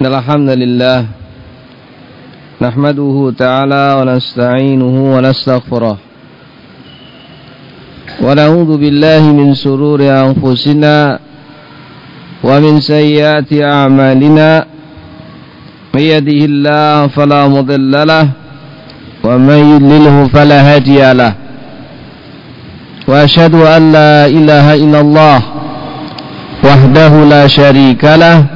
إن الحمد لله نحمده تعالى ونستعينه ونستغفره ونعوذ بالله من سرور أنفسنا ومن سيئات أعمالنا من يده الله فلا مضل له ومن يضلله فلا هادي له وأشهد أن لا إله إلا الله وحده لا شريك له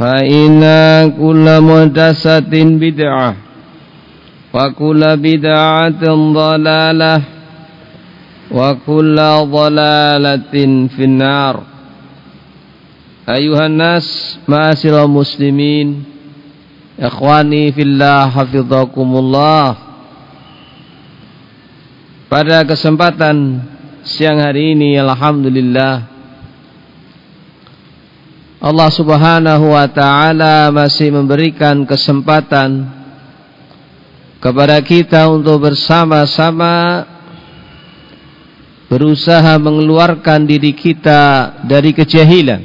فإن كل محدثة بدعة وكل بدعة ضلالة وكل ضلالة في النار أيها الناس معاشر المسلمين إخواني في الله حفظكم الله Pada kesempatan siang hari ini Alhamdulillah Allah subhanahu wa ta'ala masih memberikan kesempatan kepada kita untuk bersama-sama berusaha mengeluarkan diri kita dari kejahilan.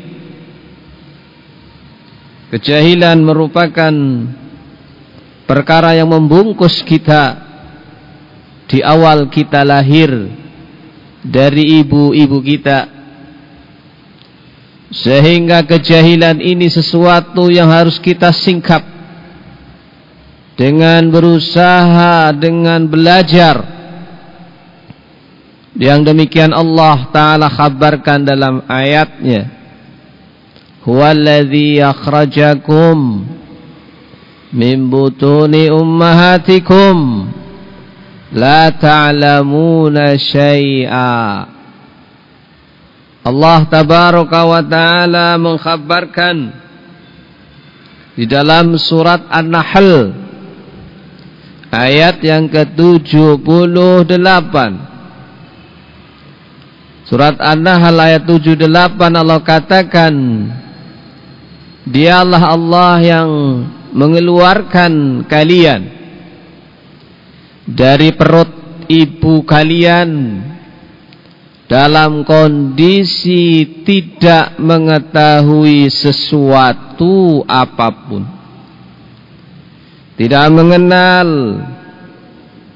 Kejahilan merupakan perkara yang membungkus kita di awal kita lahir dari ibu-ibu kita sehingga kejahilan ini sesuatu yang harus kita singkap dengan berusaha, dengan belajar. Yang demikian Allah Ta'ala khabarkan dalam ayatnya. Huwaladzi akhrajakum min butuni ummahatikum la ta'lamuna syai'a. Allah tabaraka wa taala mengkhabarkan di dalam surat An-Nahl ayat yang ke-78. Surat An-Nahl ayat 78 Allah katakan Dialah Allah yang mengeluarkan kalian dari perut ibu kalian dalam kondisi tidak mengetahui sesuatu apa pun. Tidak mengenal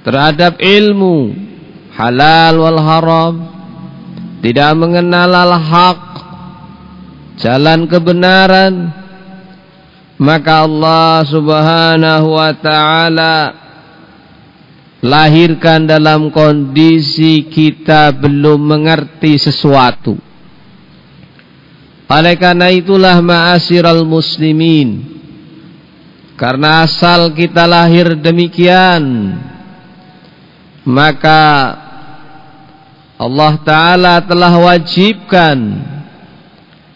terhadap ilmu halal wal haram. Tidak mengenal al-haq jalan kebenaran. Maka Allah subhanahu wa ta'ala lahirkan dalam kondisi kita belum mengerti sesuatu. Oleh karena itulah ma'asyiral muslimin. Karena asal kita lahir demikian, maka Allah Ta'ala telah wajibkan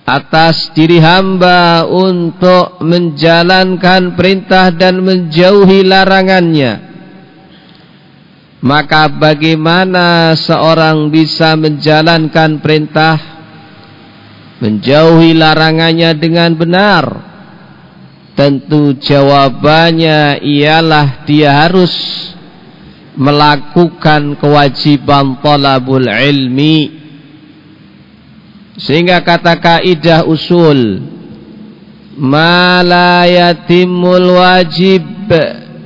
atas diri hamba untuk menjalankan perintah dan menjauhi larangannya maka bagaimana seorang bisa menjalankan perintah? Menjauhi larangannya dengan benar. Tentu jawabannya ialah dia harus melakukan kewajiban talabul ilmi. Sehingga kata kaidah usul ma la yatimul wajib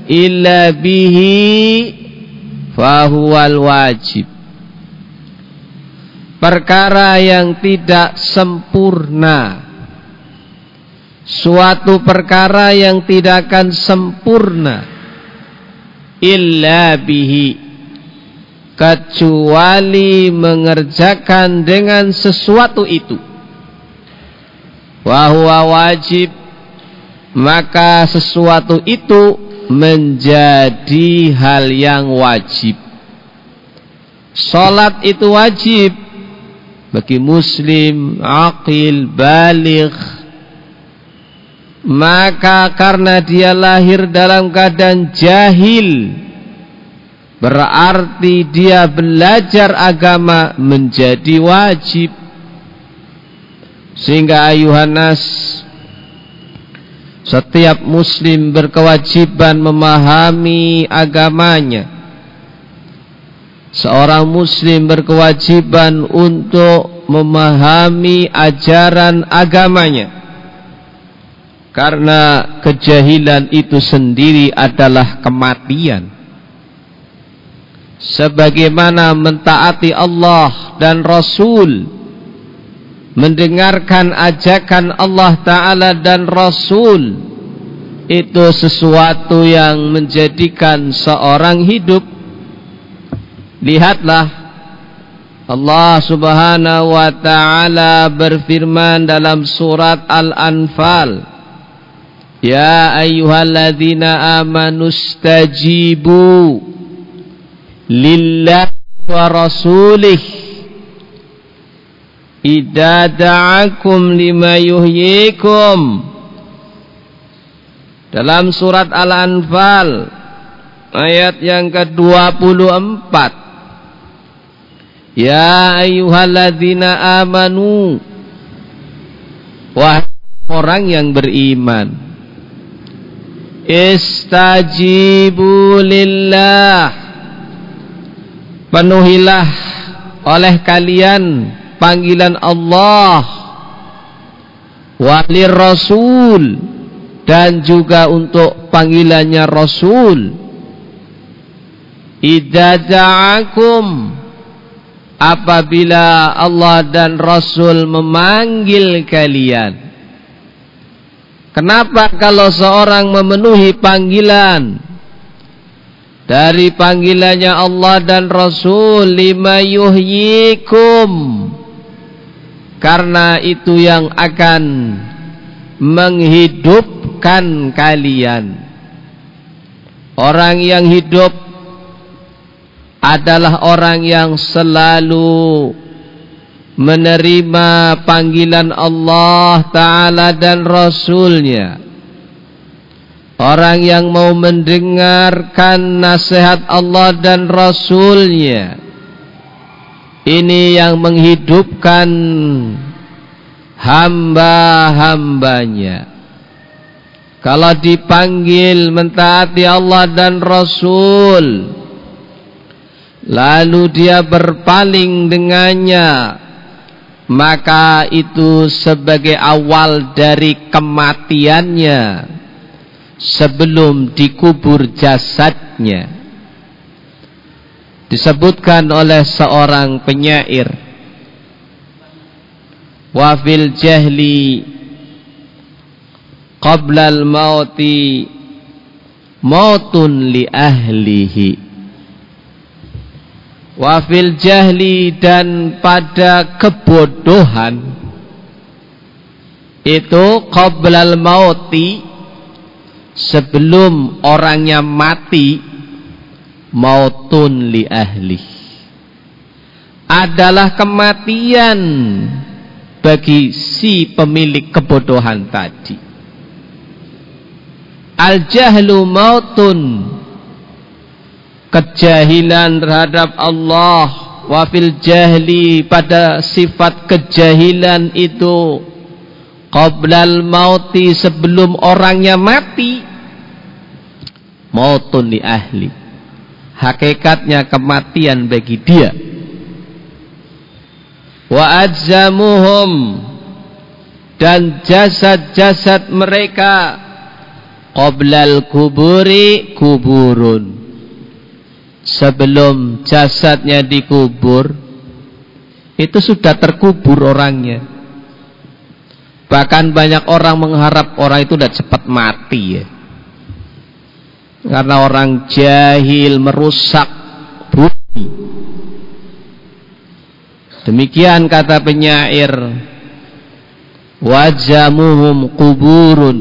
illa bihi fahuwal wajib. Perkara yang tidak sempurna. Suatu perkara yang tidak akan sempurna. Illa bihi. Kecuali mengerjakan dengan sesuatu itu. Wahwa wajib. Maka sesuatu itu menjadi hal yang wajib. Salat itu wajib bagi muslim aqil baligh. Maka karena dia lahir dalam keadaan jahil berarti dia belajar agama menjadi wajib. Sehingga ayuhanas setiap muslim berkewajiban memahami agamanya seorang muslim berkewajiban untuk memahami ajaran agamanya karena kejahilan itu sendiri adalah kematian. Sebagaimana mentaati Allah dan Rasul, mendengarkan ajakan Allah Ta'ala dan Rasul, itu sesuatu yang menjadikan seorang hidup. Lihatlah Allah Subhanahu wa taala berfirman dalam surat Al-Anfal Ya ayyuhalladzina amanu stajibu lillahi wa rasulih idza da'akum lima yuhyikum. Dalam surat Al-Anfal ayat yang ke-24 Ya ayyuhalladzina amanu wahai orang yang beriman. Istajibu lillah. Penuhilah oleh kalian panggilan Allah Wali Rasul Dan juga untuk panggilannya Rasul. Idada'akum Apabila Allah dan Rasul memanggil kalian. Kenapa kalau seorang memenuhi panggilan? Dari panggilannya Allah dan Rasul lima yuhyikum karena itu yang akan menghidupkan kalian. Orang yang hidup adalah orang yang selalu menerima panggilan Allah Ta'ala dan Rasulnya. Orang yang mau mendengarkan nasihat Allah dan Rasulnya Ini yang menghidupkan hamba-hambanya. Kalau dipanggil mentaati Allah dan Rasul Lalu dia berpaling dengannya maka itu sebagai awal dari kematiannya sebelum dikubur jasadnya disebutkan oleh seorang penyair. Wafil jahli qabla al-mauti mautun li ahlihi. Wafil jahli dan pada kebodohan itu qoblal mauti sebelum orangnya mati mautun li ahli. Adalah kematian bagi si pemilik kebodohan tadi. Al jahlu mautun. Kejahilan terhadap Allah. Wafil jahli pada sifat kejahilan itu. Qoblal mauti sebelum orangnya mati. Mautun li ahli hakikatnya kematian bagi dia. Wa ajzamuhum dan jasad-jasad mereka qoblal kuburi kuburun. Sebelum jasadnya dikubur itu sudah terkubur orangnya. Bahkan banyak orang mengharap orang itu sudah cepat mati ya karena orang jahil merusak bumi. Demikian kata penyair wajamuhum kuburun.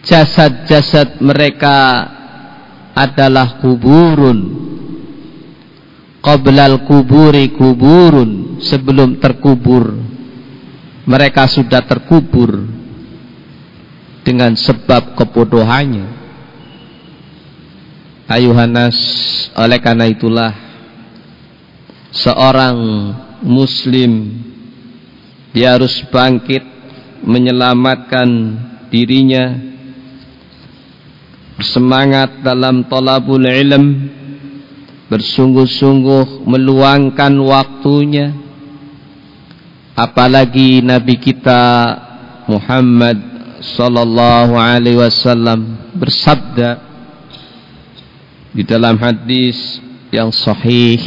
Jasad-jasad mereka adalah kuburun. Qablal kuburi kuburun. Sebelum terkubur mereka sudah terkubur dengan sebab kebodohannya ayuhanas oleh karena itulah seorang muslim dia harus bangkit menyelamatkan dirinya bersemangat dalam tolabul ilm bersungguh-sungguh meluangkan waktunya. Apalagi nabi kita Muhammad sallallahu alaihi wasallam bersabda di dalam hadis yang sahih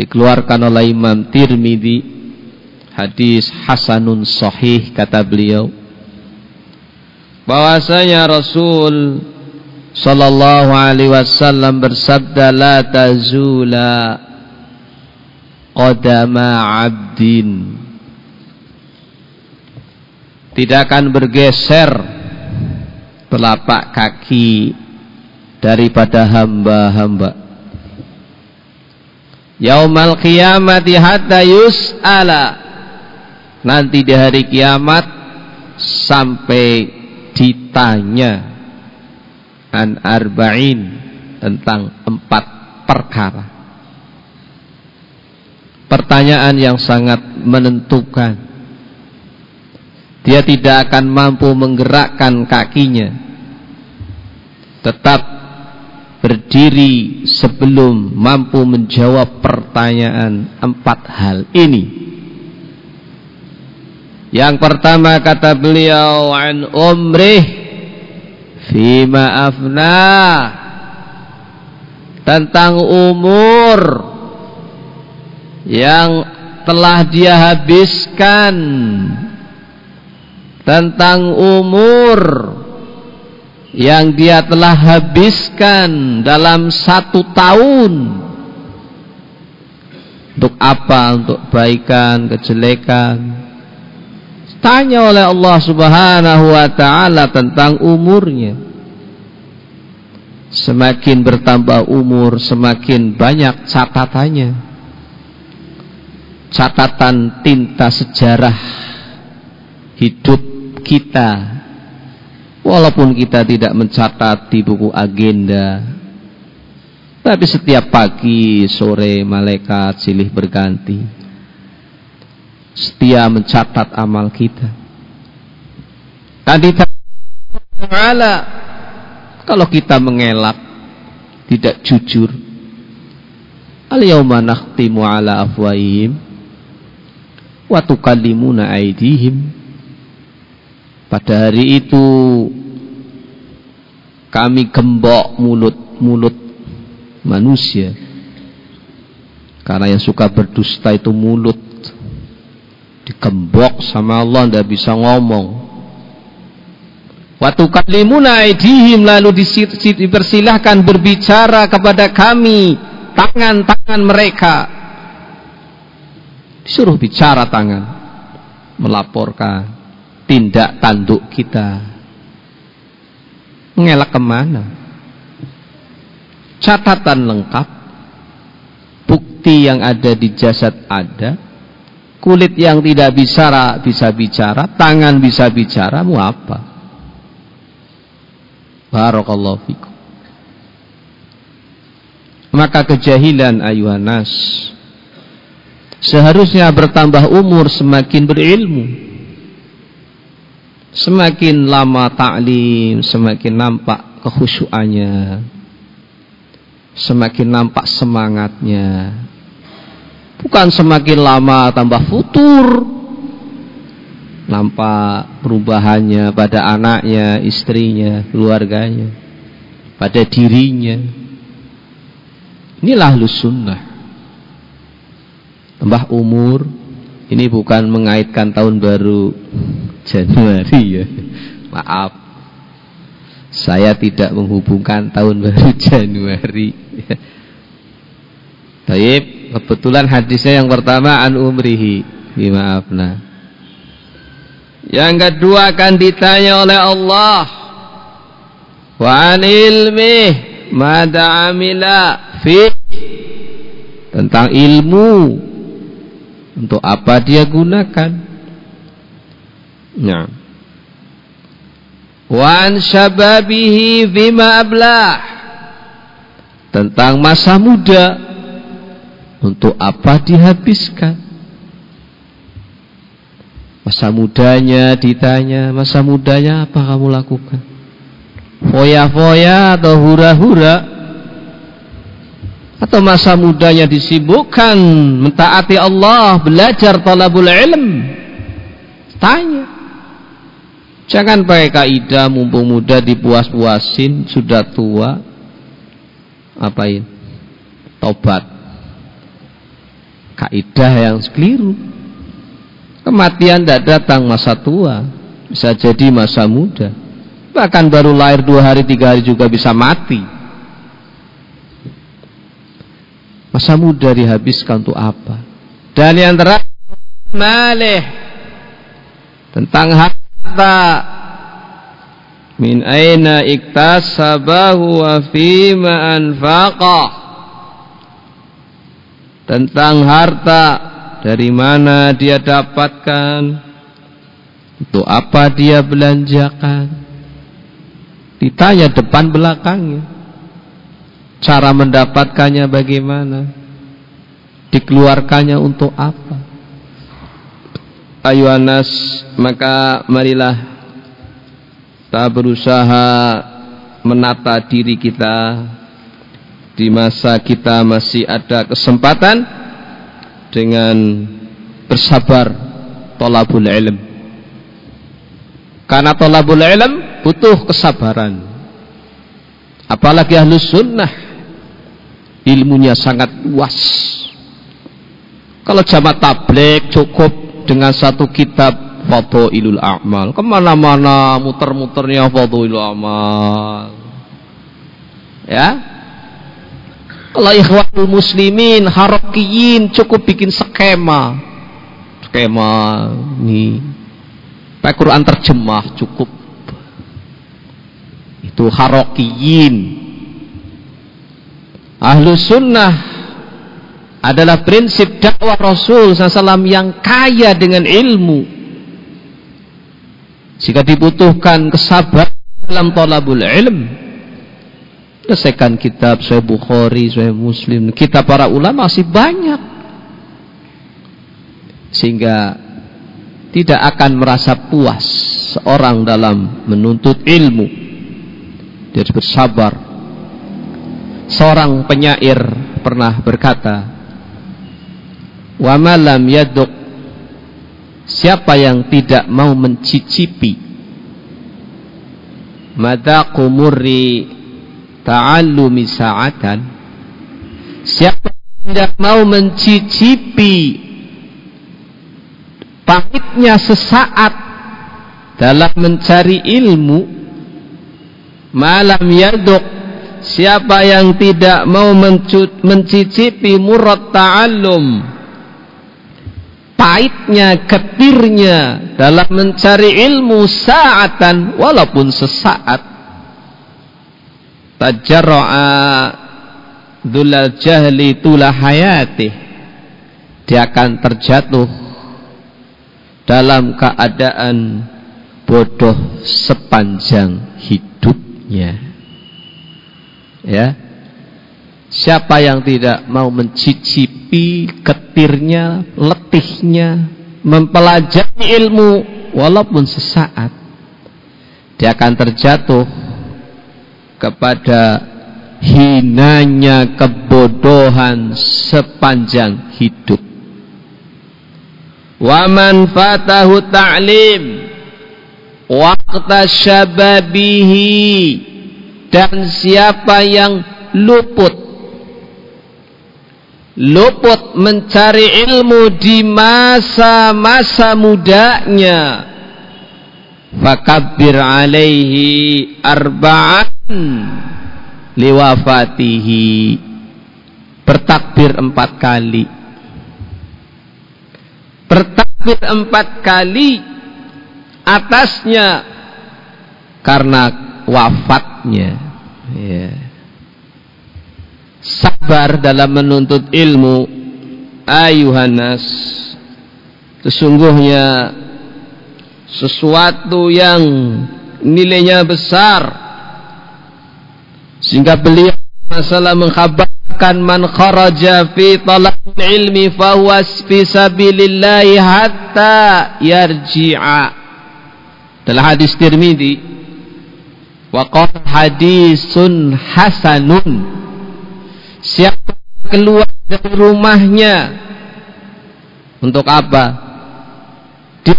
dikeluarkan oleh Imam Tirmidzi hadis hasanun sahih kata beliau. Bahwasanya Rasul sallallahu alaihi wasallam bersabda la tazula qadama 'abdin. Tidak akan bergeser telapak kaki daripada hamba-hamba. Yaumal qiyamati hatta yus'ala. Nanti di hari kiamat sampai ditanya an arba'in tentang empat perkara. Pertanyaan yang sangat menentukan. Dia tidak akan mampu menggerakkan kakinya. Tetap berdiri sebelum mampu menjawab pertanyaan empat hal ini. Yang pertama kata beliau an umrih fima afna. Tentang umur yang telah dia habiskan. Tentang umur yang dia telah habiskan dalam satu tahun untuk apa? Untuk baikan, kejelekan Tanya oleh Allah Subhanahu wa taala tentang umurnya. Semakin bertambah umur, semakin banyak catatannya. Catatan tinta sejarah hidup kita. Walaupun kita tidak mencatat di buku agenda, tapi setiap pagi, sore, malaikat silih berganti setia mencatat amal kita. Dan ditanya kalau kita mengelak, tidak jujur. Al-yawma nakhtimu ala afwahihim wa aydihim. Pada hari itu kami gembok mulut-mulut manusia. Karena yang suka berdusta itu mulut. Dikembok sama Allah tidak bisa ngomong. Waktu kalimuna aidihim lalu dipersilahkan berbicara kepada kami tangan-tangan mereka. Disuruh bicara tangan melaporkan tindak tanduk kita. Mengelak ke mana? Catatan lengkap. Bukti yang ada di jasad ada. Kulit yang tidak bisa bisa bicara, tangan bisa bicara, mau apa? Barakallahu fikum. Maka kejahilan ayuhanas seharusnya bertambah umur semakin berilmu. Semakin lama taklim, semakin nampak kekhusyuannya. semakin nampak semangatnya. Bukan semakin lama tambah futur. Nampak perubahannya pada anaknya, istrinya, keluarganya, pada dirinya. Inilah sunnah. Tambah umur, ini bukan mengaitkan tahun baru Januari ya. Maaf. Saya tidak menghubungkan tahun baru Januari. Baik, kebetulan hadisnya yang pertama an umrihi. Maafna. Yang kedua akan ditanya oleh Allah. Wa an ilmi mada amila fi tentang ilmu untuk apa dia gunakan? Nah. Wan syababihi bima ablah. Tentang masa muda. Untuk apa dihabiskan? Masa mudanya ditanya, masa mudanya apa kamu lakukan? Foya-foya atau hura-hura? Atau masa mudanya disibukkan mentaati Allah, belajar talabul ilm. Tanya. Jangan pakai kaidah mumpung muda dipuas-puasin, sudah tua apain? Tobat. Kaidah yang keliru. Kematian tidak datang masa tua, bisa jadi masa muda. Bahkan baru lahir dua hari tiga hari juga bisa mati. Masa muda dihabiskan untuk apa? Dan yang terakhir malih tentang harta min aina iktasabahu wa fima anfaqah tentang harta dari mana dia dapatkan untuk apa dia belanjakan ditanya depan belakangnya Cara mendapatkannya bagaimana? Dikeluarkannya untuk apa? Ayo Anas, maka marilah kita berusaha menata diri kita di masa kita masih ada kesempatan dengan bersabar tolabul ilm. Karena tolabul ilm butuh kesabaran. Apalagi ahlus sunnah ilmunya sangat luas. Kalau jamaah tablik cukup dengan satu kitab Ilul A'mal. Ke mana-mana muter-muternya Ilul A'mal. Ya. Kalau ikhwanul muslimin, harokiyin cukup bikin skema. Skema ini. Pakai Quran terjemah cukup. Itu harokiyin Ahlu sunnah adalah prinsip dakwah Rasul SAW yang kaya dengan ilmu. Jika dibutuhkan kesabaran dalam talabul ilm, selesaikan kitab saya Bukhari, saya Muslim, kitab para ulama masih banyak. Sehingga tidak akan merasa puas seorang dalam menuntut ilmu. Dia bersabar Seorang penyair pernah berkata, "Wa malam yaduk. Siapa yang tidak mau mencicipi? Madaqu murri ta'allumi sa'atan. Siapa yang tidak mau mencicipi pahitnya sesaat dalam mencari ilmu? Malam yaduk Siapa yang tidak mau mencicipi murad ta'allum Pahitnya, ketirnya dalam mencari ilmu saatan walaupun sesaat. Tajarra'a dhulal jahli tula hayatih. Dia akan terjatuh dalam keadaan bodoh sepanjang hidupnya ya siapa yang tidak mau mencicipi ketirnya letihnya mempelajari ilmu walaupun sesaat dia akan terjatuh kepada hinanya kebodohan sepanjang hidup. Wa man fatahu ta'lim waqta syababihi dan siapa yang luput luput mencari ilmu di masa-masa mudanya fakabbir alaihi arba'an liwafatihi. Bertakbir empat kali. Bertakbir empat kali atasnya karena wafatnya ya. sabar dalam menuntut ilmu ayuhanas sesungguhnya sesuatu yang nilainya besar sehingga beliau masalah mengkhabarkan man kharaja fi talab ilmi fahuwa fi sabilillah hatta yarji'a. Dalam hadis Tirmidzi wa qala hadisun hasanun. Siapa keluar dari rumahnya untuk apa? Di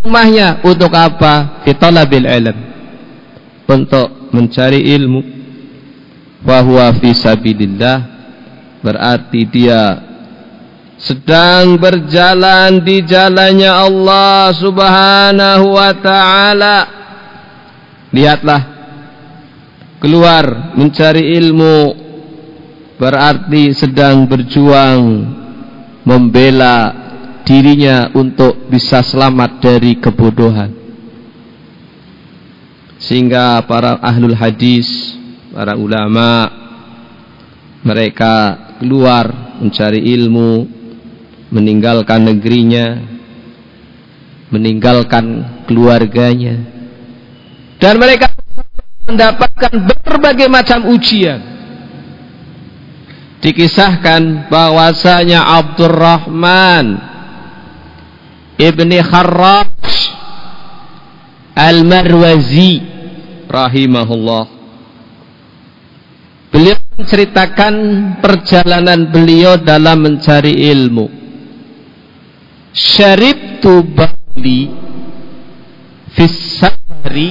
rumahnya untuk apa? Fi talabil ilm. Untuk mencari ilmu bahwa fisabilillah berarti dia sedang berjalan di jalannya Allah Subhanahu wa taala. Lihatlah. Keluar mencari ilmu. Berarti sedang berjuang membela dirinya untuk bisa selamat dari kebodohan. Sehingga para ahlul hadis para ulama mereka keluar mencari ilmu meninggalkan negerinya meninggalkan keluarganya dan mereka mendapatkan berbagai macam ujian dikisahkan bahwasanya Abdurrahman ibni Kharraj al-Marwazi rahimahullah Beliau menceritakan perjalanan beliau dalam mencari ilmu. Syarib tu bali fisari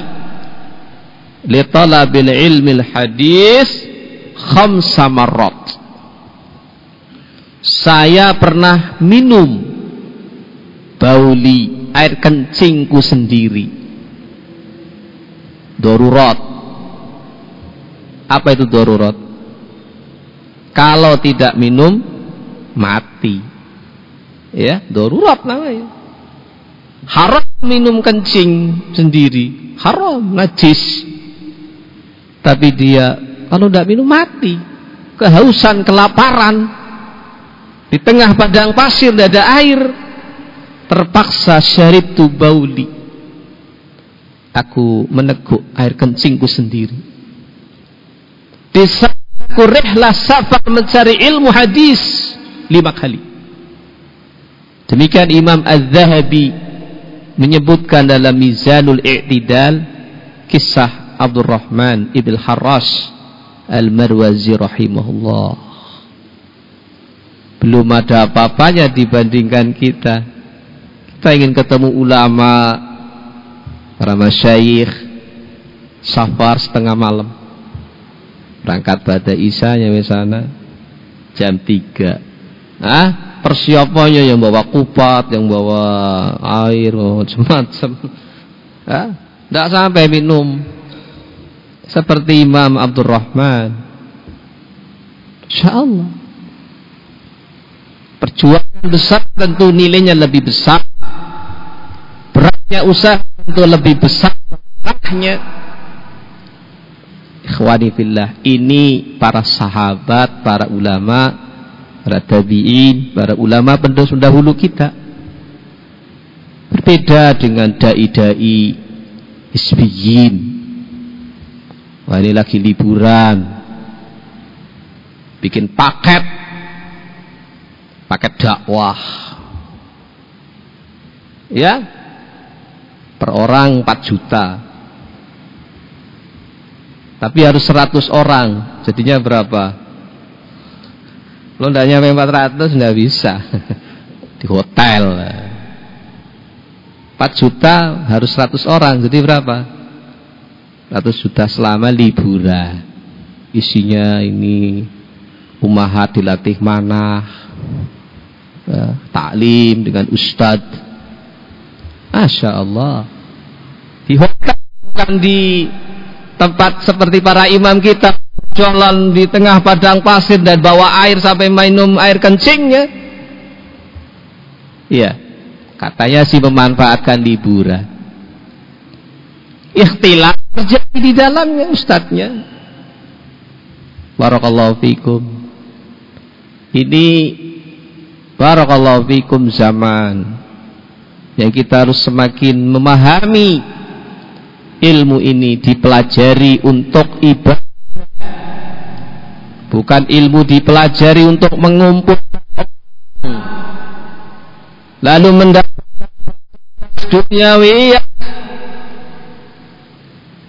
li talabil ilmi hadis khamsa marrat. Saya pernah minum bauli air kencingku sendiri. Darurat apa itu darurat? Kalau tidak minum mati. Ya, darurat namanya. Haram minum kencing sendiri, haram najis. Tapi dia kalau tidak minum mati. Kehausan, kelaparan. Di tengah padang pasir tidak ada air. Terpaksa syarib tu bauli. Aku meneguk air kencingku sendiri Disaku rehlah safar mencari ilmu hadis lima kali. Demikian Imam Az-Zahabi menyebutkan dalam Mizanul I'tidal kisah Abdurrahman Ibn Harash Al-Marwazi rahimahullah. Belum ada apa-apanya dibandingkan kita. Kita ingin ketemu ulama, para masyayikh, safar setengah malam berangkat pada Isa nyampe sana jam 3 ah persiapannya yang bawa kupat yang bawa air macam-macam. Tidak sampai minum. Seperti Imam Abdurrahman. Insya Allah perjuangan besar tentu nilainya lebih besar. Beratnya usaha tentu lebih besar. Beratnya. Ikhwani fillah, ini para sahabat, para ulama, para tabi'in, para ulama pendahulu kita. Berbeda dengan dai-dai isbiyin. Wah ini lagi liburan. Bikin paket. Paket dakwah. Ya. Per orang 4 juta Tapi harus 100 orang. Jadinya berapa? Lo tidak nyampe 400 tidak bisa. Di hotel. 4 juta harus 100 orang. Jadi berapa? 100 juta selama liburan. Isinya ini umahat dilatih mana ya, taklim dengan ustadz. Masya Allah. Di hotel bukan di tempat seperti para imam kita jalan di tengah padang pasir dan bawa air sampai minum air kencingnya. Iya. Katanya sih memanfaatkan liburan. Ikhtilaf terjadi di dalamnya ustadznya. Barakallahu fikum. Ini barakallahu fikum zaman yang kita harus semakin memahami ilmu ini dipelajari untuk ibadah bukan ilmu dipelajari untuk mengumpul. Lalu mendapat duniawi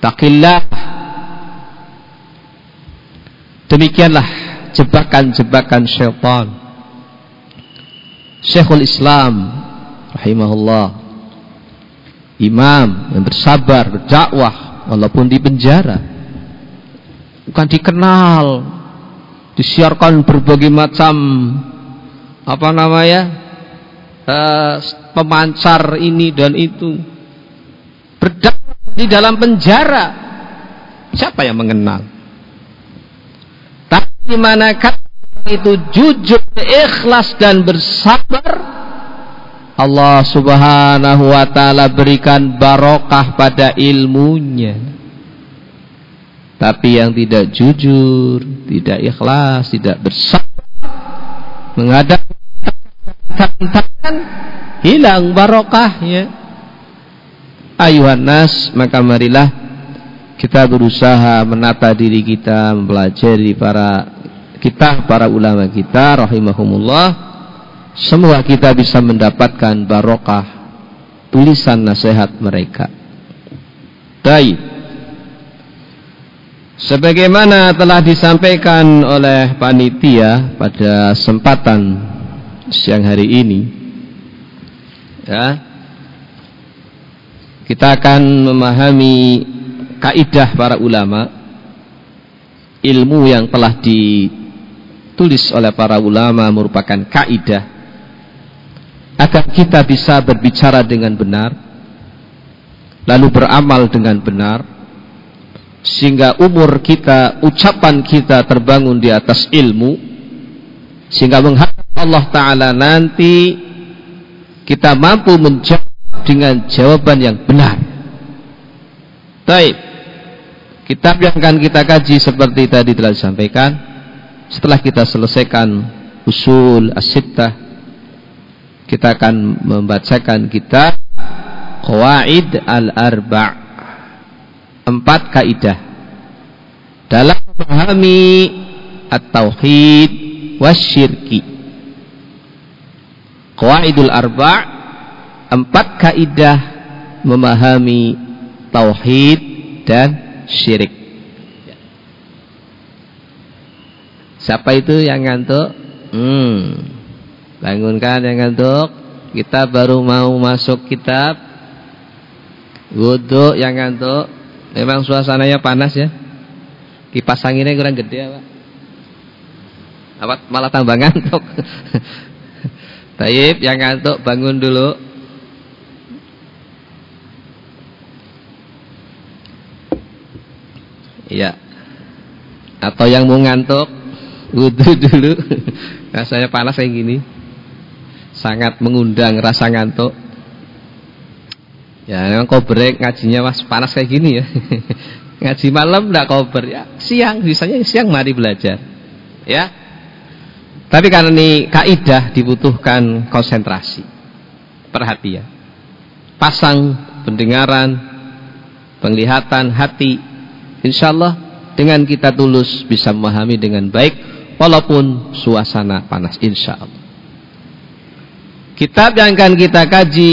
takillah demikianlah jebakan-jebakan syaitan. Syekhul Islam rahimahullah. Imam yang bersabar, berdakwah walaupun di penjara. Bukan dikenal, disiarkan berbagai macam apa namanya? Uh, pemancar ini dan itu. Berdakwah di dalam penjara. Siapa yang mengenal? Tapi manakah itu jujur, ikhlas dan bersabar Allah subhanahu wa ta'ala berikan barokah pada ilmunya tapi yang tidak jujur tidak ikhlas tidak bersabar menghadap tantangan hilang barokahnya ayuhan nas maka marilah kita berusaha menata diri kita mempelajari para kita para ulama kita rahimahumullah semua kita bisa mendapatkan barokah tulisan nasihat mereka. Baik. Sebagaimana telah disampaikan oleh panitia pada sempatan siang hari ini, ya, kita akan memahami kaidah para ulama, ilmu yang telah ditulis oleh para ulama merupakan kaidah. Agar kita bisa berbicara dengan benar lalu beramal dengan benar sehingga umur kita ucapan kita terbangun di atas ilmu sehingga menghadap Allah taala nanti kita mampu menjawab dengan jawaban yang benar. Baik. Kitab yang akan kita kaji seperti tadi telah disampaikan. Setelah kita selesaikan usul as-sittah kita akan membacakan kitab Qawaid al-Arba' empat kaidah dalam memahami at-tauhid wasyirki Qawaidul Arba' empat kaidah memahami tauhid dan syirik Siapa itu yang ngantuk? Hmm. Bangunkan yang ngantuk. Kita baru mau masuk kitab. Wudhu yang ngantuk. Memang suasananya panas ya. Kipas anginnya kurang gede apa? Apa malah tambah ngantuk. Taib yang ngantuk bangun dulu. Iya. Atau yang mau ngantuk wudhu dulu. Rasanya panas kayak gini sangat mengundang rasa ngantuk. Ya, memang kobrek ngajinya mas panas kayak gini ya. Ngaji malam enggak kober ya. Siang bisanya siang mari belajar. Ya. Tapi karena ini kaidah dibutuhkan konsentrasi. Perhatian. Pasang pendengaran, penglihatan, hati. Insya Allah dengan kita tulus bisa memahami dengan baik walaupun suasana panas insya Allah. Kitab yang akan kita kaji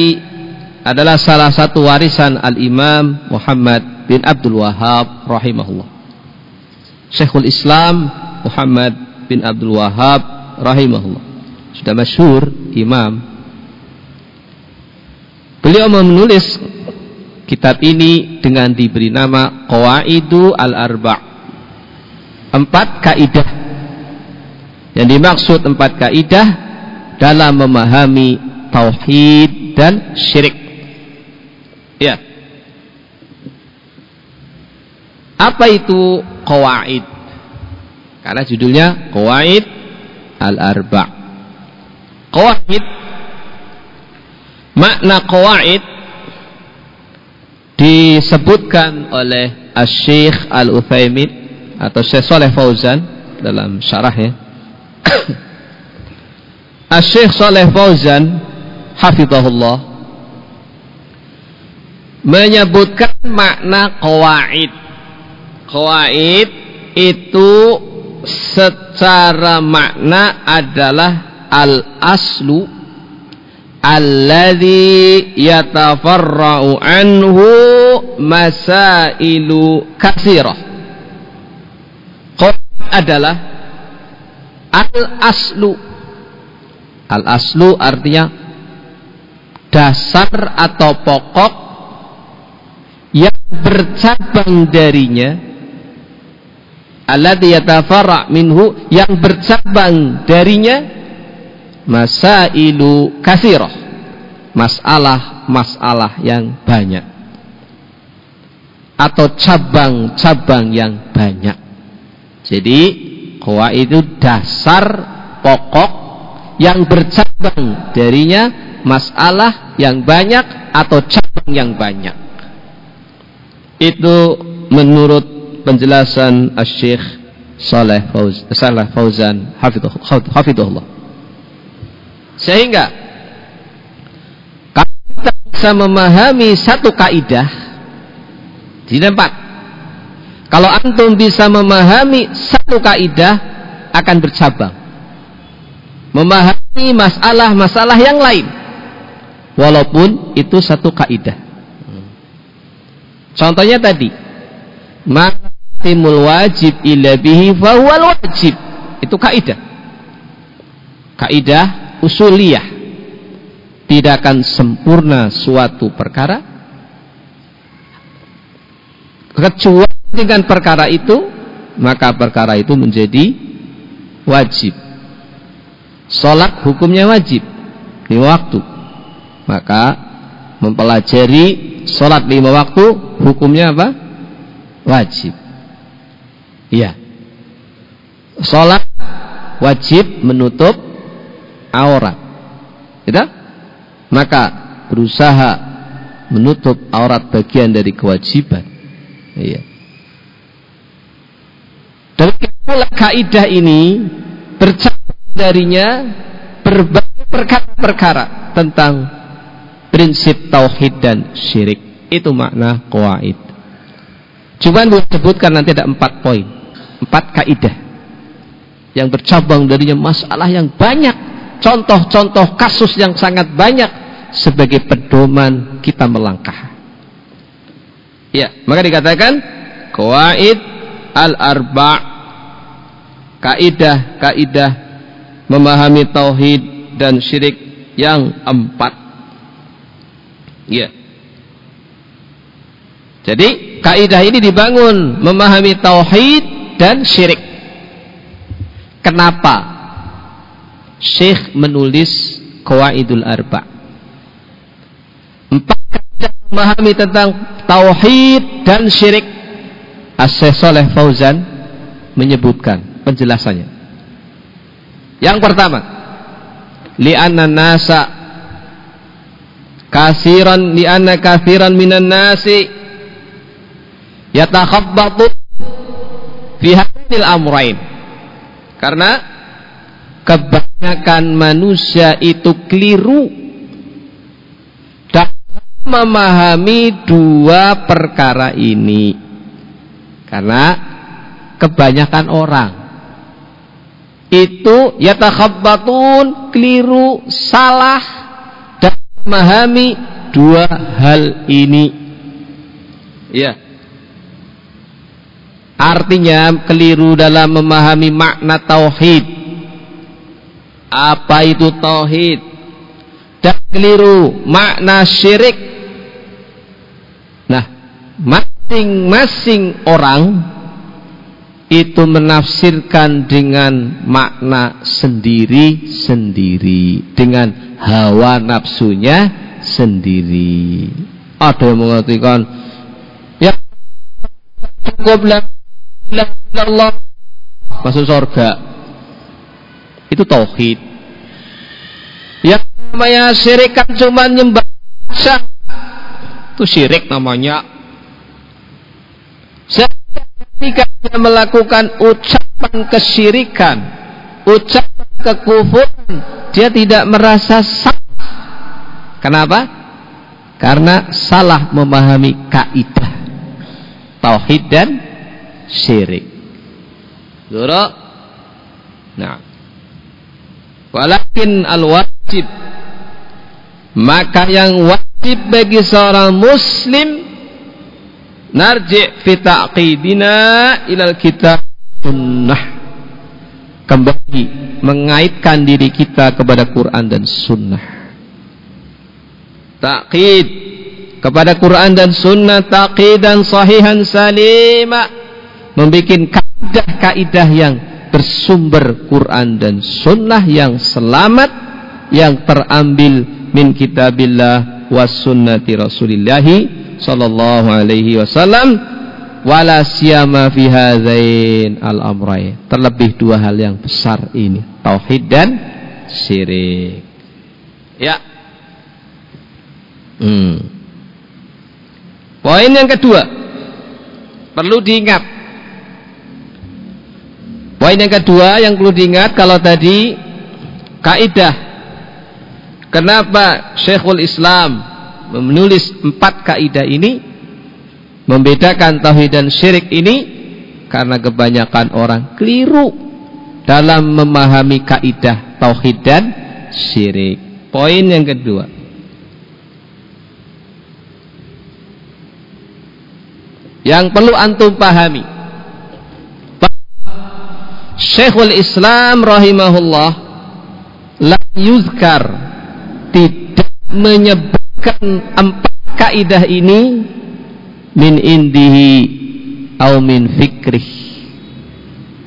adalah salah satu warisan Al-Imam Muhammad bin Abdul Wahab rahimahullah. Syekhul Islam Muhammad bin Abdul Wahab rahimahullah. Sudah masyhur imam. Beliau menulis kitab ini dengan diberi nama Qawaidu Al-Arba' empat kaidah yang dimaksud empat kaidah dalam memahami tauhid dan syirik ya. Apa itu qawaid? Karena judulnya qawaid al-arba. Qawaid makna qawaid disebutkan oleh Asy-Syaikh Al-Utsaimin atau Syekh Saleh Fauzan dalam syarahnya. Asy-Syaikh Saleh Fauzan hafizahullah menyebutkan makna qawaid. Qawaid itu secara makna adalah al-aslu alladhi yatafarra'u anhu masailu katsirah adalah al-aslu al-aslu artinya dasar atau pokok yang bercabang darinya alladhi yatafarra' minhu yang bercabang darinya masailu kasirah masalah-masalah yang banyak. Atau cabang-cabang yang banyak. Jadi kowa itu dasar pokok yang bercabang darinya masalah yang banyak atau cabang yang banyak itu menurut penjelasan Syekh Saleh Fauzan Hafidhullah sehingga kalau kita bisa memahami satu kaidah di empat. Kalau antum bisa memahami satu kaidah akan bercabang. Memahami masalah-masalah yang lain. Walaupun itu satu kaidah. Contohnya tadi, matimul wajib ila bihi wajib. Itu kaidah. Kaidah usuliyah. Tidak akan sempurna suatu perkara. Kecuali dengan perkara itu maka perkara itu menjadi wajib. Sholat hukumnya wajib. Di waktu. Maka mempelajari sholat lima waktu hukumnya apa wajib iya sholat wajib menutup aurat. Gitu? Maka berusaha menutup aurat bagian dari kewajiban. Iya. Dan pula kaidah ini bercabang darinya berbagai perkara-perkara tentang prinsip tauhid dan syirik. Itu makna qawaid. Cuman disebutkan nanti ada empat poin, empat kaidah yang bercabang darinya masalah yang banyak contoh-contoh kasus yang sangat banyak sebagai pedoman kita melangkah. Ya, maka dikatakan qawaid al-arba' kaidah-kaidah memahami tauhid dan syirik yang empat. Ya. Jadi kaidah ini dibangun memahami tauhid dan syirik. Kenapa? Syekh menulis Qawaidul Arba. Empat kaidah memahami tentang tauhid dan syirik. Asy-Syaikh Saleh Fauzan menyebutkan penjelasannya. Yang pertama, li'anna nasa kasiran li'anna kasiran minan nasi. Yatakhabbatu fi hadhil amrain. Karena kebanyakan manusia itu keliru. Dalam memahami dua perkara ini. Karena kebanyakan orang itu yatakhabbatun keliru salah memahami dua hal ini ya Artinya keliru dalam memahami makna tauhid. Apa itu tauhid? Dan keliru makna syirik. Nah, masing-masing orang itu menafsirkan dengan makna sendiri-sendiri dengan hawa nafsunya sendiri. Ada yang mengatakan ya cukup la Allah masuk surga. Itu tauhid. Yang namanya syirik kan cuma nyembah itu syirik namanya. Saya ketika dia melakukan ucapan kesyirikan, ucapan kekufuran, dia tidak merasa salah. Kenapa? Karena salah memahami kaidah tauhid dan syirik. Duro. Nah. Walakin al-wajib maka yang wajib bagi seorang muslim narji' fi ta'qidina ilal kitab sunnah. Kembali mengaitkan diri kita kepada Quran dan sunnah. Taqid kepada Quran dan sunnah taqidan sahihan salima. Membuat kaidah-kaidah yang bersumber Quran dan sunnah yang selamat yang terambil min kitabillah was sunnati rasulillahi sallallahu alaihi wasallam wala siyama fi hadzain al amrain terlebih dua hal yang besar ini tauhid dan syirik. Ya. Hmm. poin yang kedua perlu diingat. Poin yang kedua yang perlu diingat kalau tadi kaidah kenapa Syekhul Islam menulis empat kaidah ini membedakan tauhid dan syirik ini karena kebanyakan orang keliru dalam memahami kaidah tauhid dan syirik. Poin yang kedua. Yang perlu antum pahami. Syekhul Islam rahimahullah la yuzkar tidak menyebut menyebutkan empat kaidah ini min indihi au min fikrih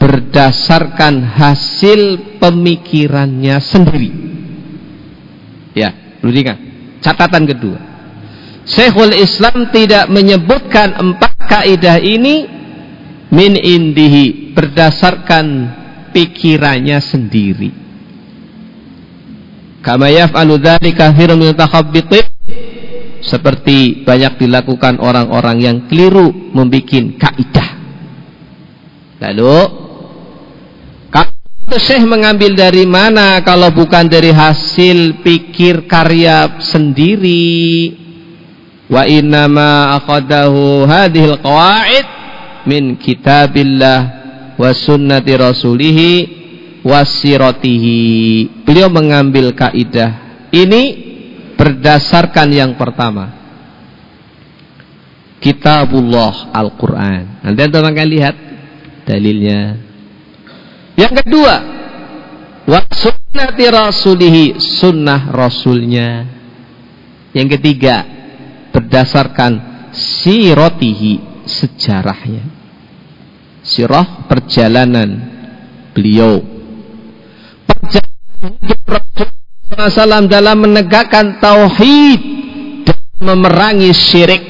berdasarkan hasil pemikirannya sendiri. Ya, diingat. Catatan kedua. Syekhul Islam tidak menyebutkan empat kaidah ini min indihi berdasarkan pikirannya sendiri. Kama yaf'alu dzalika katsirun min seperti banyak dilakukan orang-orang yang keliru membuat kaidah. Lalu itu Syekh mengambil dari mana kalau bukan dari hasil pikir karya sendiri? Wa innama akhadahu hadhil qawaid min kitabillah wa sunnati rasulih wasiratihi. Beliau mengambil kaidah ini berdasarkan yang pertama. Kitabullah Al-Quran. Nanti anda akan lihat dalilnya. Yang kedua wa sunnati rasulihi sunnah rasulnya. Yang ketiga berdasarkan sirotihi sejarahnya. Sirah perjalanan beliau. Perjalanan Rasul SAW dalam menegakkan tauhid dan memerangi syirik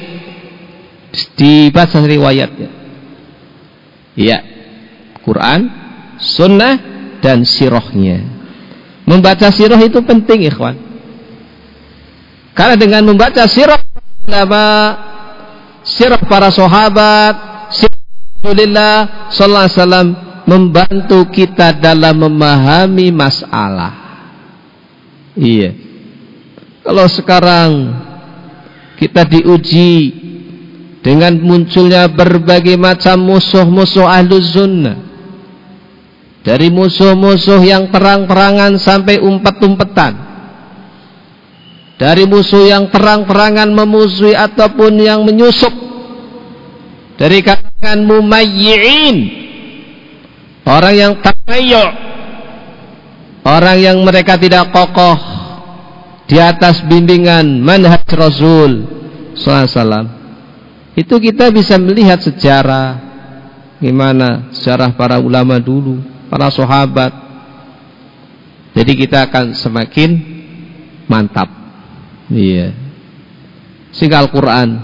di bahasa riwayatnya. Ya, Quran, Sunnah dan sirahnya. Membaca sirah itu penting, ikhwan. Karena dengan membaca sirah nama sirah para sahabat, Rasulullah sallallahu alaihi wasallam membantu kita dalam memahami masalah Iya. Kalau sekarang kita diuji dengan munculnya berbagai macam musuh-musuh ahlu sunnah. Dari musuh-musuh yang terang-terangan sampai umpet-umpetan. Dari musuh yang terang-terangan memusuhi ataupun yang menyusup. dari kalangan mumayyi'in orang yang tamayyu' orang yang mereka tidak kokoh di atas bimbingan manhaj Rasul sallallahu itu kita bisa melihat sejarah gimana sejarah para ulama dulu para sahabat. Jadi kita akan semakin mantap. Iya. Sehingga Al-Quran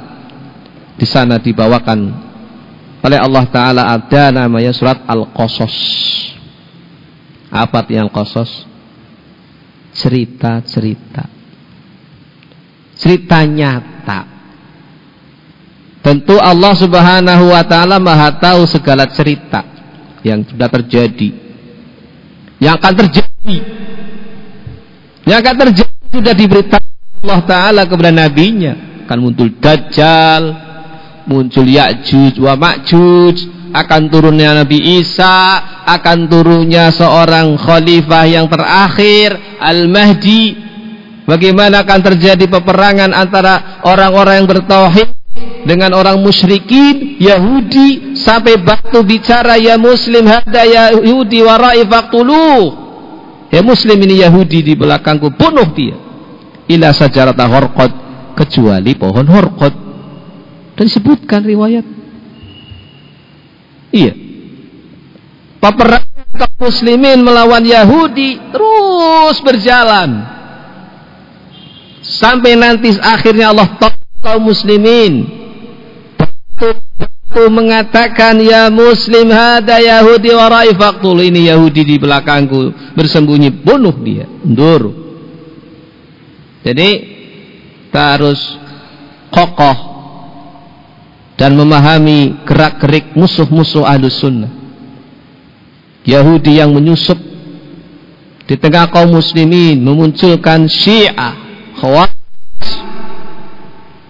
di sana dibawakan oleh Allah Ta'ala ada namanya surat Al-Qasas apa yang Al-Qasas cerita-cerita. Cerita nyata. Tentu Allah Subhanahu wa taala Maha tahu segala cerita yang sudah terjadi. Yang akan terjadi. Yang akan terjadi sudah diberitakan Allah taala kepada nabinya. Akan muncul dajjal muncul Ya'juj wa Ma'juj akan turunnya Nabi Isa akan turunnya seorang khalifah yang terakhir Al-Mahdi. Bagaimana akan terjadi peperangan antara orang-orang yang bertauhid dengan orang musyrikin Yahudi sampai batu bicara ya muslim hada Yahudi warai faqtuluh ya muslim ini Yahudi di belakangku bunuh dia. Ila sajarata horqad kecuali pohon horqad dan disebutkan riwayat iya. Peperangan kaum muslimin melawan Yahudi terus berjalan. Sampai nanti akhirnya Allah kaum muslimin. Batu mengatakan ya muslim hada Yahudi warai faqtul. Ini Yahudi di belakangku bersembunyi bunuh dia mundur. Jadi kita harus kokoh dan memahami gerak-gerik musuh-musuh ahlus sunnah. Yahudi yang menyusup di tengah kaum muslimin memunculkan syiah, khawarij,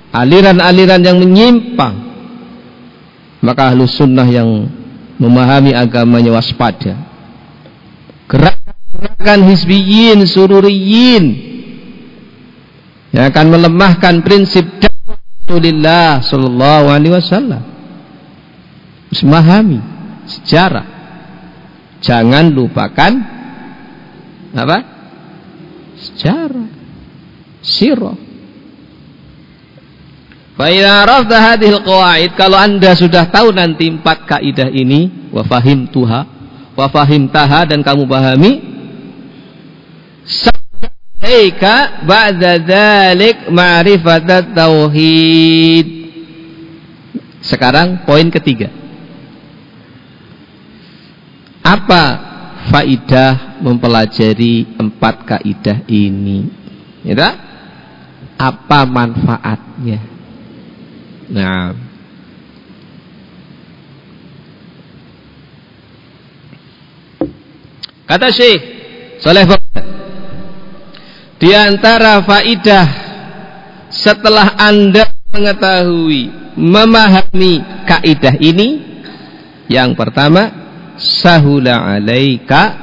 aliran-aliran yang menyimpang. Maka ahlus sunnah yang memahami agamanya waspada. Gerakan hizbiyin, sururiyin yang akan melemahkan prinsip Rasulullah Sallallahu Alaihi Wasallam. Memahami sejarah. Jangan lupakan apa? Sejarah. Sirah. Fa'idha rafta hadhil qawaid kalau anda sudah tahu nanti empat kaidah ini wa fahim tuha wa fahim taha dan kamu pahami Eika ba'da dzalik ma'rifatat tauhid. Sekarang poin ketiga. Apa faidah mempelajari empat kaidah ini? Ya, apa manfaatnya? Nah, kata Syekh Saleh di antara faidah setelah Anda mengetahui, memahami kaidah ini, yang pertama, sahula alaika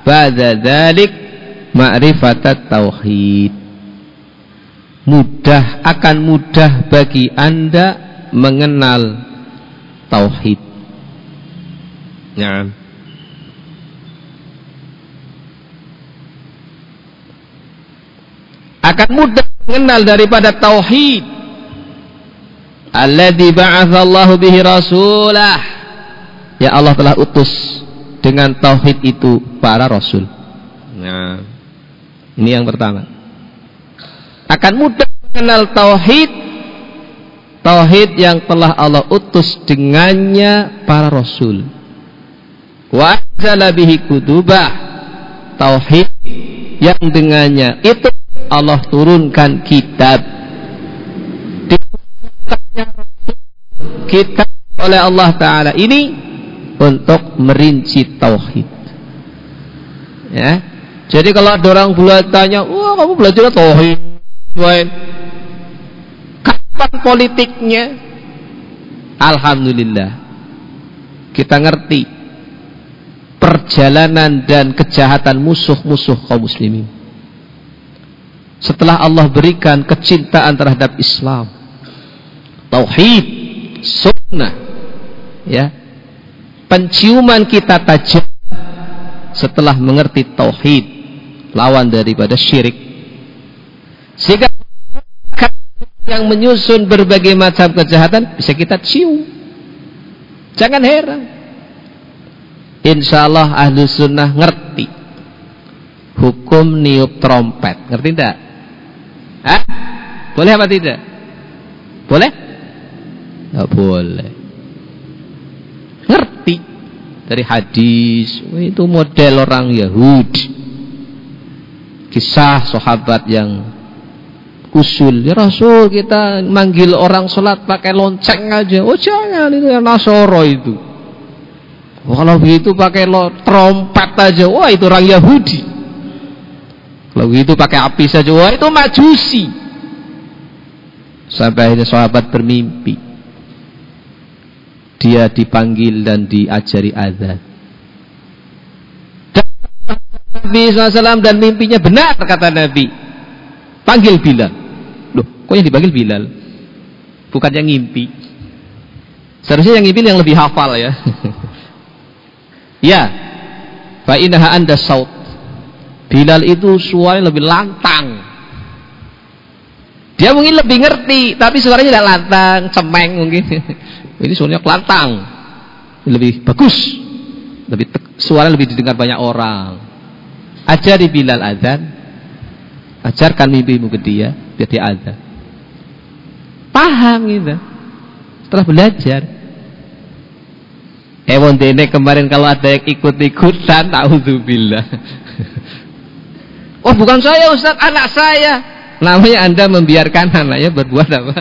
ba'da dzalik ma'rifatat tauhid. Mudah akan mudah bagi Anda mengenal tauhid. Nah, akan mudah mengenal daripada tauhid. Alladzi ba'atsallahu bihi rasulah. Ya Allah telah utus dengan tauhid itu para rasul. Nah ini yang pertama. Akan mudah mengenal tauhid tauhid yang telah Allah utus dengannya para rasul. Wa anzala bihi kutubah. Tauhid yang dengannya itu Allah turunkan kitab. Kitab oleh Allah Ta'ala ini untuk merinci tauhid. Ya. Jadi kalau ada orang tanya wah kamu belajar tauhid kapan politiknya? Alhamdulillah. Kita ngerti. Perjalanan dan kejahatan musuh-musuh kaum muslimin setelah Allah berikan kecintaan terhadap Islam tauhid sunnah ya penciuman kita tajam setelah mengerti tauhid lawan daripada syirik. Sehingga yang menyusun berbagai macam kejahatan bisa kita cium. Jangan heran. Insya Allah ahlu sunnah ngerti hukum niup trompet. Ngerti tidak? Hah? boleh apa tidak? boleh? tidak boleh. Ngerti. Dari hadis itu model orang Yahudi. Kisah sahabat yang usul ya Rasul kita manggil orang sholat pakai lonceng aja. Oh jangan itu yang Nasoro itu. Oh, kalau begitu pakai lo, trompet aja. Wah itu orang Yahudi kalau begitu pakai api saja wah itu majusi sampai akhirnya sahabat bermimpi dia dipanggil dan diajari azan. Nabi SAW dan mimpinya benar kata Nabi. Panggil Bilal. Loh, kok yang dipanggil Bilal? Bukan yang ngimpi. Seharusnya yang ngimpi yang lebih hafal ya. ya. Fa inaha anda saut. Bilal itu suaranya lebih lantang. Dia mungkin lebih ngerti, tapi suaranya tidak lantang, cemeng mungkin. Ini suaranya kelantang. Lebih bagus. Lebih suara lebih didengar banyak orang. Ajari Bilal azan. Ajarkan mimpimu ke dia, biar dia azan. Paham gitu. Setelah belajar. Ewon dene kemarin kalau ada yang ikut-ikutan, billah. oh bukan saya Ustaz, anak saya. Namanya Anda membiarkan anaknya berbuat apa?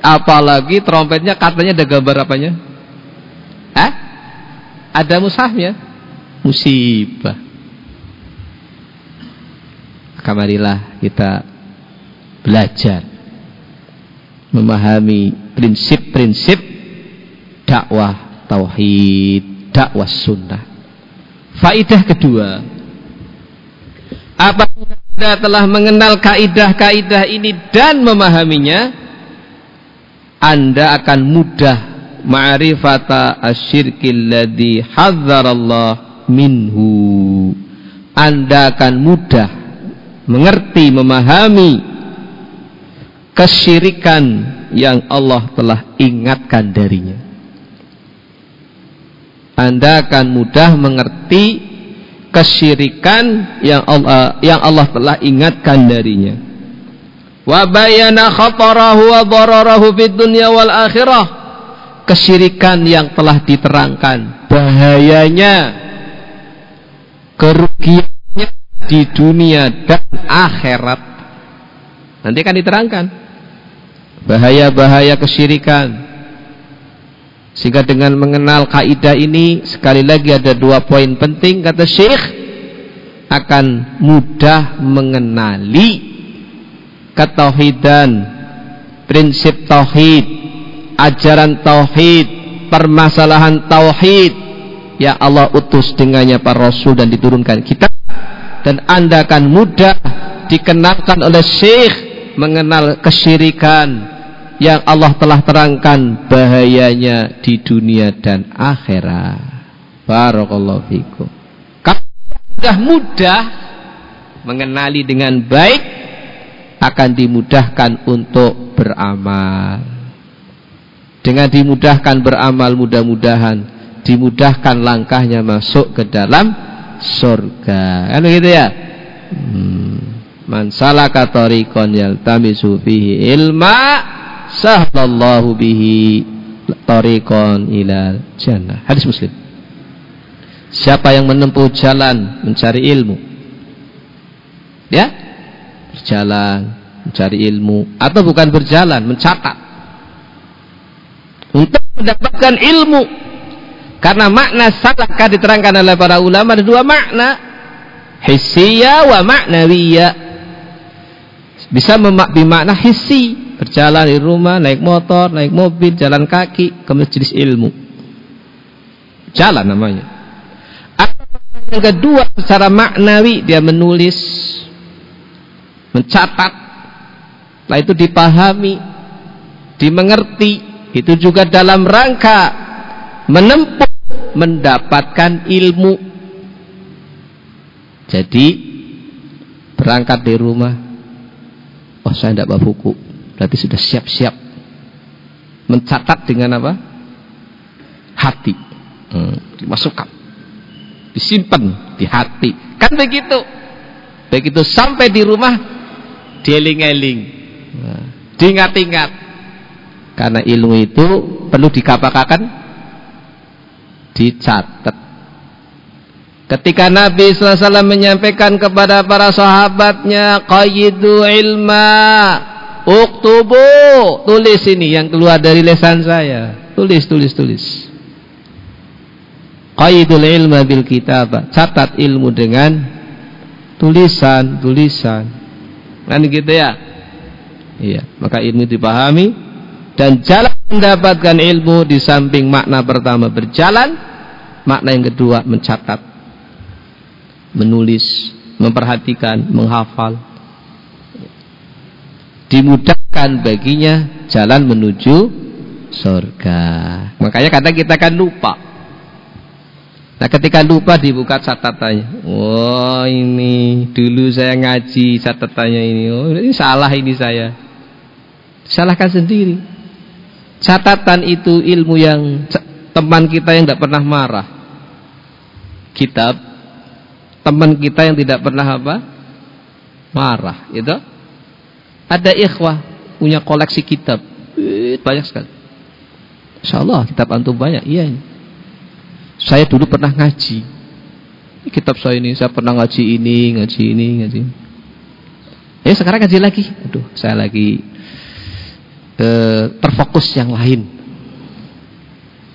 Apalagi trompetnya katanya ada gambar apanya? Hah? Ada mushafnya? Musibah. Kamarilah kita belajar memahami prinsip-prinsip dakwah tauhid, dakwah sunnah. Faidah kedua, apabila Anda telah mengenal kaidah-kaidah ini dan memahaminya, anda akan mudah ma'rifata asyirkil ladzi hadzarallah minhu. Anda akan mudah mengerti, memahami kesyirikan yang Allah telah ingatkan darinya. Anda akan mudah mengerti kesyirikan yang Allah yang Allah telah ingatkan darinya. Wa bayana khatarahu wa dararahu fid dunya wal akhirah. Kesyirikan yang telah diterangkan. Bahayanya kerugiannya di dunia dan akhirat. Nanti akan diterangkan. Bahaya-bahaya kesyirikan sehingga dengan mengenal kaidah ini sekali lagi ada dua poin penting kata Syekh akan mudah mengenali ketauhidan, prinsip tauhid, ajaran tauhid, permasalahan tauhid yang Allah utus dengannya para rasul dan diturunkan. Kita dan Anda akan mudah dikenalkan oleh syekh mengenal kesyirikan yang Allah telah terangkan bahayanya di dunia dan akhirat. Barakallahu fikum. Kalau sudah mudah mengenali dengan baik akan dimudahkan untuk beramal. Dengan dimudahkan beramal mudah-mudahan dimudahkan langkahnya masuk ke dalam surga. Kan begitu ya? Hmm. Man salaka tariqan yaltamisu fihi ilma sahlallahu bihi tariqan ilal jannah. Hadis Muslim. Siapa yang menempuh jalan mencari ilmu? Ya? Berjalan mencari ilmu. Atau bukan berjalan mencatat. Untuk mendapatkan ilmu. Karena makna salahkah diterangkan oleh para ulama? Ada dua makna. Hissiyah wa ma'nawiyah. Bisa bermakna hissi berjalan di rumah naik motor naik mobil jalan kaki ke jenis ilmu. Jalan namanya. Yang kedua secara maknawi dia menulis mencatat. Setelah itu dipahami dimengerti. Itu juga dalam rangka menempuh mendapatkan ilmu. Jadi berangkat dari rumah, oh saya tidak bawa buku, berarti sudah siap-siap mencatat dengan apa? Hati, hmm, dimasukkan, disimpan di hati, kan begitu. Begitu sampai di rumah, dieling-eling, nah, diingat-ingat. Karena ilmu itu perlu dikapakakan dicatat. Ketika Nabi SAW menyampaikan kepada para sahabatnya, Qayyidu ilma, uktubu, tulis ini yang keluar dari lesan saya. Tulis, tulis, tulis. Qayyidul ilma bil kitab, catat ilmu dengan tulisan, tulisan. Kan gitu ya? Iya, maka ilmu dipahami dan jalan mendapatkan ilmu di samping makna pertama berjalan Makna yang kedua mencatat, menulis, memperhatikan, menghafal. Dimudahkan baginya jalan menuju surga. Makanya kadang kita kan lupa. Nah ketika lupa dibuka catatannya. Oh ini dulu saya ngaji catatannya ini. Oh ini salah ini saya. Salahkan sendiri. Catatan itu ilmu yang teman kita yang tidak pernah marah. Kitab teman kita yang tidak pernah apa? Marah, itu. Ada ikhwah punya koleksi kitab. Banyak sekali. Insyaallah kitab antum banyak. Iya. Saya dulu pernah ngaji. Kitab saya ini saya pernah ngaji ini, ngaji ini, ngaji. Ya sekarang ngaji lagi. Aduh, saya lagi eh, terfokus yang lain.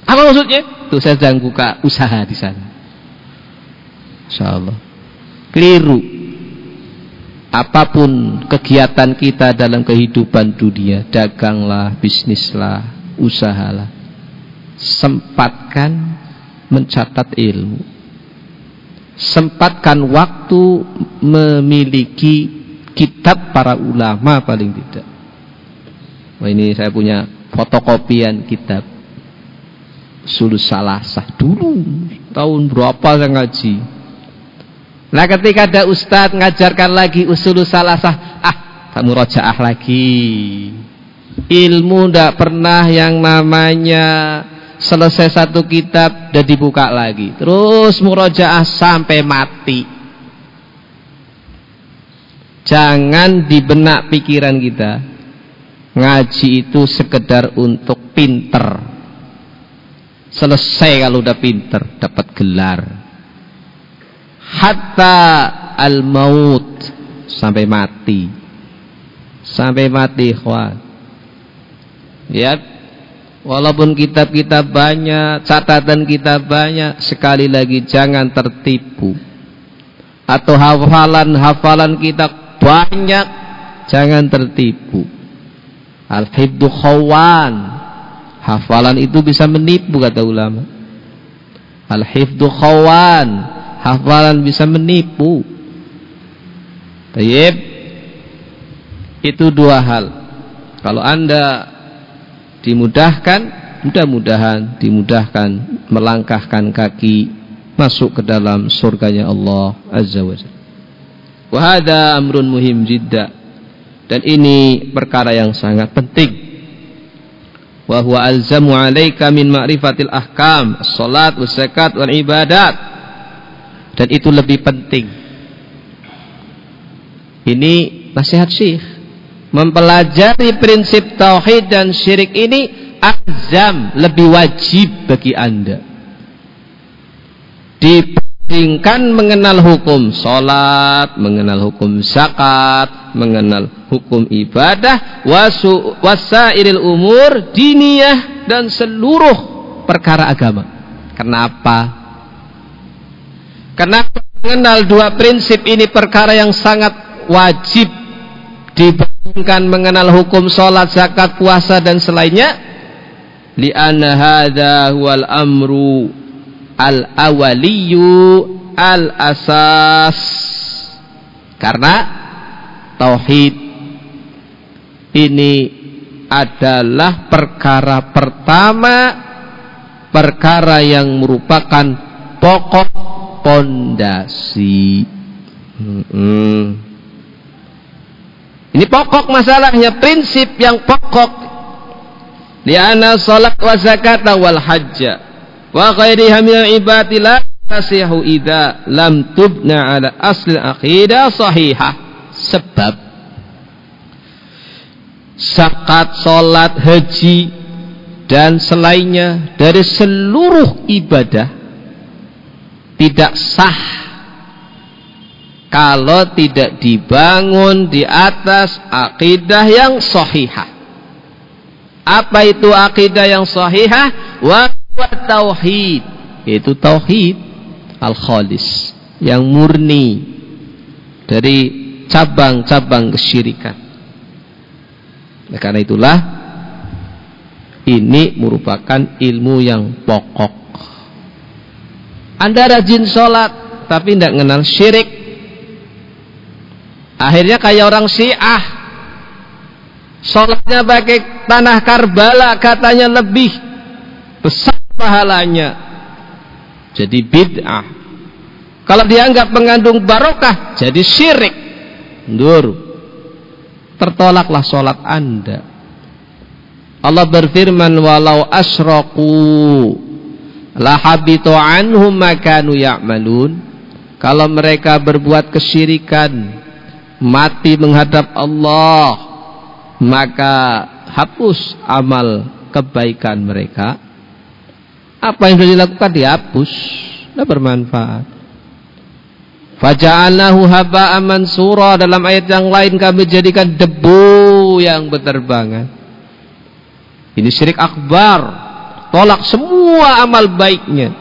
Apa maksudnya? Tuh saya sedang buka usaha di sana. Insyaallah. Keliru. Apa pun kegiatan kita dalam kehidupan dunia, daganglah, bisnislah, usahalah. Sempatkan mencatat ilmu. Sempatkan waktu memiliki kitab para ulama paling tidak. Wah ini saya punya fotokopian kitab sulus salasah dulu tahun berapa saya ngaji nah ketika ada ustadz ngajarkan lagi usul salasah ah kamu rojaah lagi. Ilmu ndak pernah yang namanya selesai satu kitab dan dibuka lagi. Terus murojaah sampai mati. Jangan di benak pikiran kita. Ngaji itu sekedar untuk pinter. Selesai kalau udah pinter, dapat gelar. Hatta al-maut sampai mati. Sampai mati, ikhwan. Ya, walaupun kitab-kitab banyak, catatan kita banyak, sekali lagi jangan tertipu. Atau hafalan-hafalan kita banyak, jangan tertipu. Al-hibdu khawan Hafalan itu bisa menipu kata ulama. Al-hifdu khawan. Hafalan bisa menipu. Tayyib. Itu dua hal. Kalau Anda dimudahkan, mudah-mudahan dimudahkan melangkahkan kaki masuk ke dalam surganya Allah Azza wa Jalla. Wahada amrun muhim jidda. Dan ini perkara yang sangat penting wa huwa alzamu alaika min ma'rifatil ahkam salat was zakat wal ibadat dan itu lebih penting ini nasihat syekh mempelajari prinsip tauhid dan syirik ini azam lebih wajib bagi anda di Dibandingkan mengenal hukum sholat, mengenal hukum zakat, mengenal hukum ibadah, wasu, wasairil umur, diniyah, dan seluruh perkara agama. Kenapa? Karena mengenal dua prinsip ini perkara yang sangat wajib dibandingkan mengenal hukum sholat, zakat, puasa, dan selainnya. Li'anna hadha huwal amru al-awaliyu al-asas karena tauhid ini adalah perkara pertama perkara yang merupakan pokok pondasi. Hmm. Ini pokok masalahnya, prinsip yang pokok. Liana salat wa zakata wal hajja wa ghairiha min ibadati la tasihu idza lam tubna ala asli aqidah sahihah. Sebab zakat, salat, haji dan selainnya dari seluruh ibadah tidak sah kalau tidak dibangun di atas akidah yang sahihah. Apa itu akidah yang sahihah? Wa tauhid. Itu tauhid al-khalis yang murni dari cabang-cabang kesyirikan. Karena itulah ini merupakan ilmu yang pokok. Anda rajin sholat tapi tidak kenal syirik. Akhirnya kayak orang Syiah. Sholatnya pakai tanah Karbala katanya lebih besar pahalanya. Jadi bid'ah. Kalau dianggap mengandung barokah jadi syirik. Ndur. Tertolaklah sholat Anda. Allah berfirman walau asraku la habitu anhum makanu ya'malun. Kalau mereka berbuat kesyirikan mati menghadap Allah maka hapus amal kebaikan mereka. Apa yang sudah dilakukan dihapus. Tidak bermanfaat. Faja'alnahu haba'an mansura. Dalam ayat yang lain kami jadikan debu yang berterbangan. Ini syirik akbar. Tolak semua amal baiknya.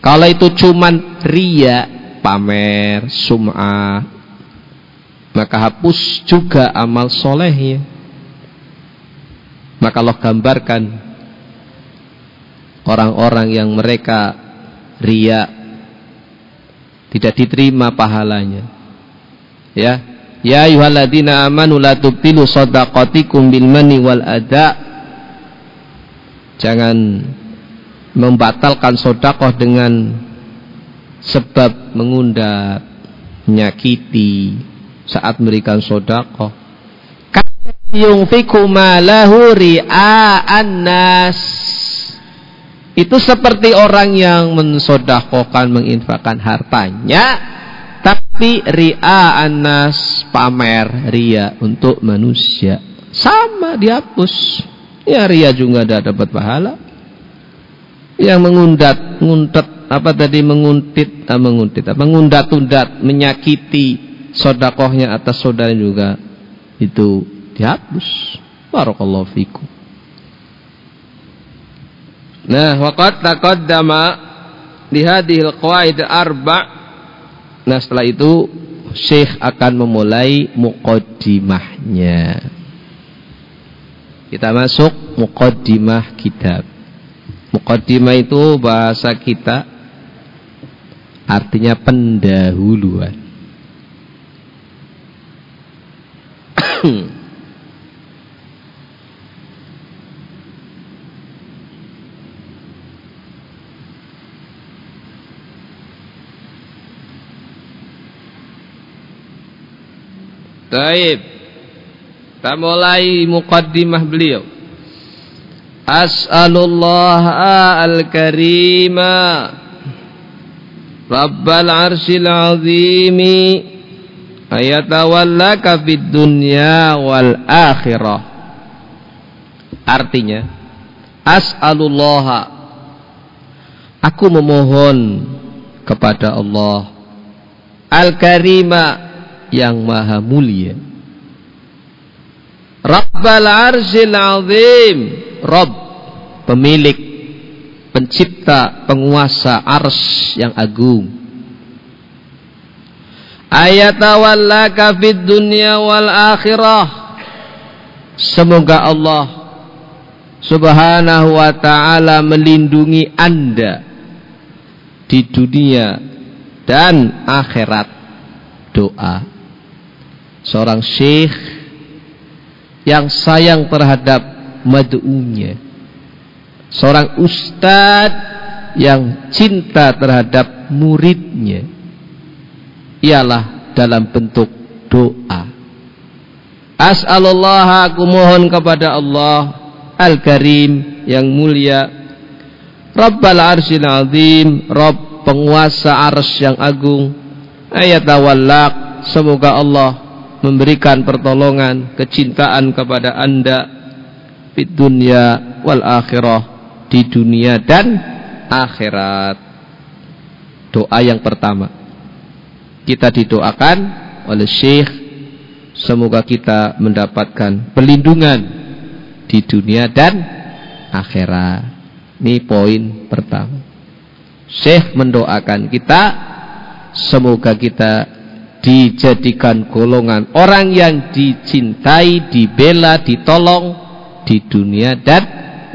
Kalau itu cuman ria, pamer, sum'ah, maka hapus juga amal solehnya. Maka Allah gambarkan orang-orang yang mereka ria tidak diterima pahalanya. Ya, Ya ayyuhalladzina amanu la tubtilu shadaqatikum wal ada. Jangan membatalkan sodakoh dengan sebab mengundang, menyakiti saat memberikan sodakoh. Yungfiku malahu ri'a'an nas. Itu seperti orang yang mensodakohkan, menginfakkan hartanya tapi ria anas pamer ria untuk manusia sama dihapus ya ria juga tidak dapat pahala. Yang mengundat nguntet apa tadi menguntit ah, menguntit ah, mengundat-undat menyakiti sodakohnya atas saudara juga itu dihapus. Barakallahu fikum. Nah waqad taqaddama di hadhil qawaid arba' Nah setelah itu Syekh akan memulai muqaddimahnya. Kita masuk muqaddimah kitab. Muqaddimah itu bahasa kita artinya pendahuluan. Taib. Kita mulai mukaddimah beliau. As'alullah al-karima Rabbal arshil azimi ayatawallaka fid dunya wal akhirah. Artinya as'alullah Aku memohon kepada Allah Al-Karima yang maha mulia. Rabbal arshil azim. Rabb, pemilik, pencipta, penguasa ars yang agung. Ayatawallaka fid dunya wal akhirah. Semoga Allah Subhanahu wa taala melindungi Anda di dunia dan akhirat. Doa seorang syekh yang sayang terhadap mad'unya Seorang ustadz yang cinta terhadap muridnya ialah dalam bentuk doa. As'alullah aku mohon kepada Allah Al-Karim yang mulia Rabbal arsyil azim Rabb penguasa ars yang agung Ayat awallak Semoga Allah memberikan pertolongan Kecintaan kepada anda Di dunia wal akhirah Di dunia dan akhirat Doa yang pertama Kita didoakan oleh Syekh Semoga kita mendapatkan pelindungan di dunia dan akhirat. Ini poin pertama. Syekh mendoakan kita semoga kita dijadikan golongan orang yang dicintai, dibela, ditolong di dunia dan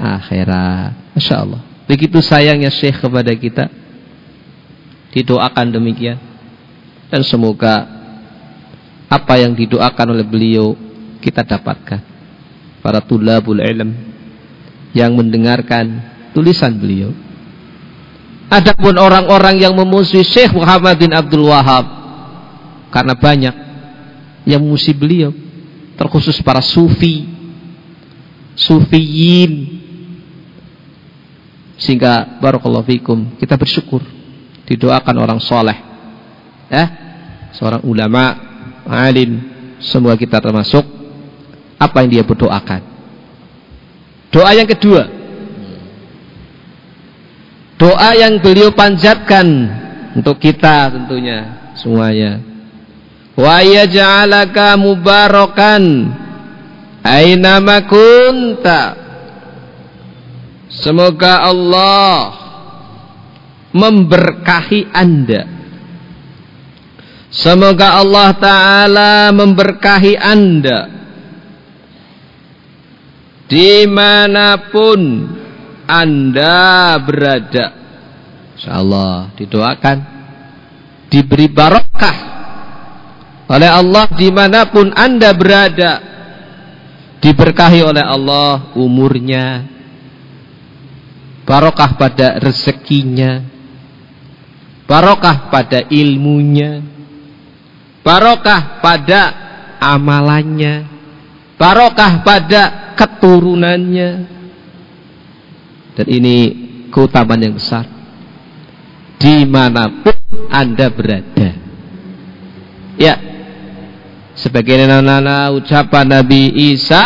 akhirat. Masya Allah. Begitu sayangnya Syekh kepada kita. Didoakan demikian. Dan semoga apa yang didoakan oleh beliau kita dapatkan para tulabul ilm yang mendengarkan tulisan beliau adapun orang-orang yang memusuhi Syekh Muhammad bin Abdul Wahab karena banyak yang memusuhi beliau terkhusus para sufi sufiyin. Sehingga barakallahu fikum kita bersyukur didoakan orang soleh ya. Seorang ulama alim semua kita termasuk apa yang dia berdoakan. Doa yang kedua. Doa yang beliau panjatkan untuk kita tentunya semuanya wa yaj'alaka mubarakan. Aina kunta? Semoga Allah memberkahi Anda. Semoga Allah Ta'ala memberkahi anda. Di mana pun anda berada. InsyaAllah didoakan. Diberi barokah Oleh Allah di mana pun anda berada Diberkahi oleh Allah umurnya Barokah pada rezekinya Barokah pada ilmunya barokah pada amalannya, barokah pada keturunannya. Dan ini keutamaan yang besar. Di mana pun Anda berada. Ya, sebagai nana ucapan Nabi Isa,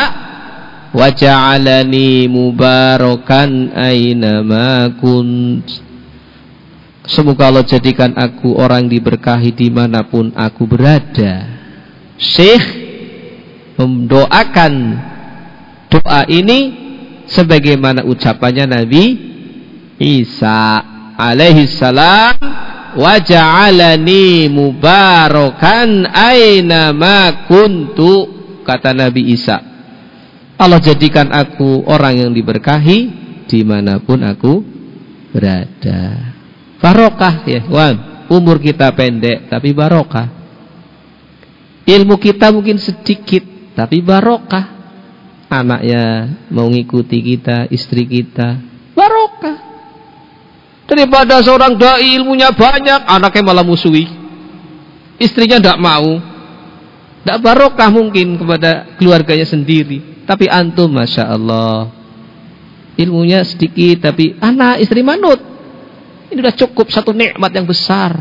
waja'alani mubarakan aina ma kunt Semoga Allah jadikan aku orang diberkahi di mana pun aku berada. Syekh mendoakan doa ini sebagaimana ucapannya Nabi Isa alaihi salam wa ja'alani mubarakan aina ma kuntu kata Nabi Isa Allah jadikan aku orang yang diberkahi di mana pun aku berada Barokah ya, wan. Umur kita pendek tapi barokah. Ilmu kita mungkin sedikit tapi barokah. Anaknya mau ngikuti kita, istri kita, barokah. Daripada seorang dai ilmunya banyak, anaknya malah musuhi. Istrinya tidak mau. Tidak barokah mungkin kepada keluarganya sendiri. Tapi antum Masya Allah. Ilmunya sedikit tapi anak istri manut. Ini sudah cukup satu nikmat yang besar.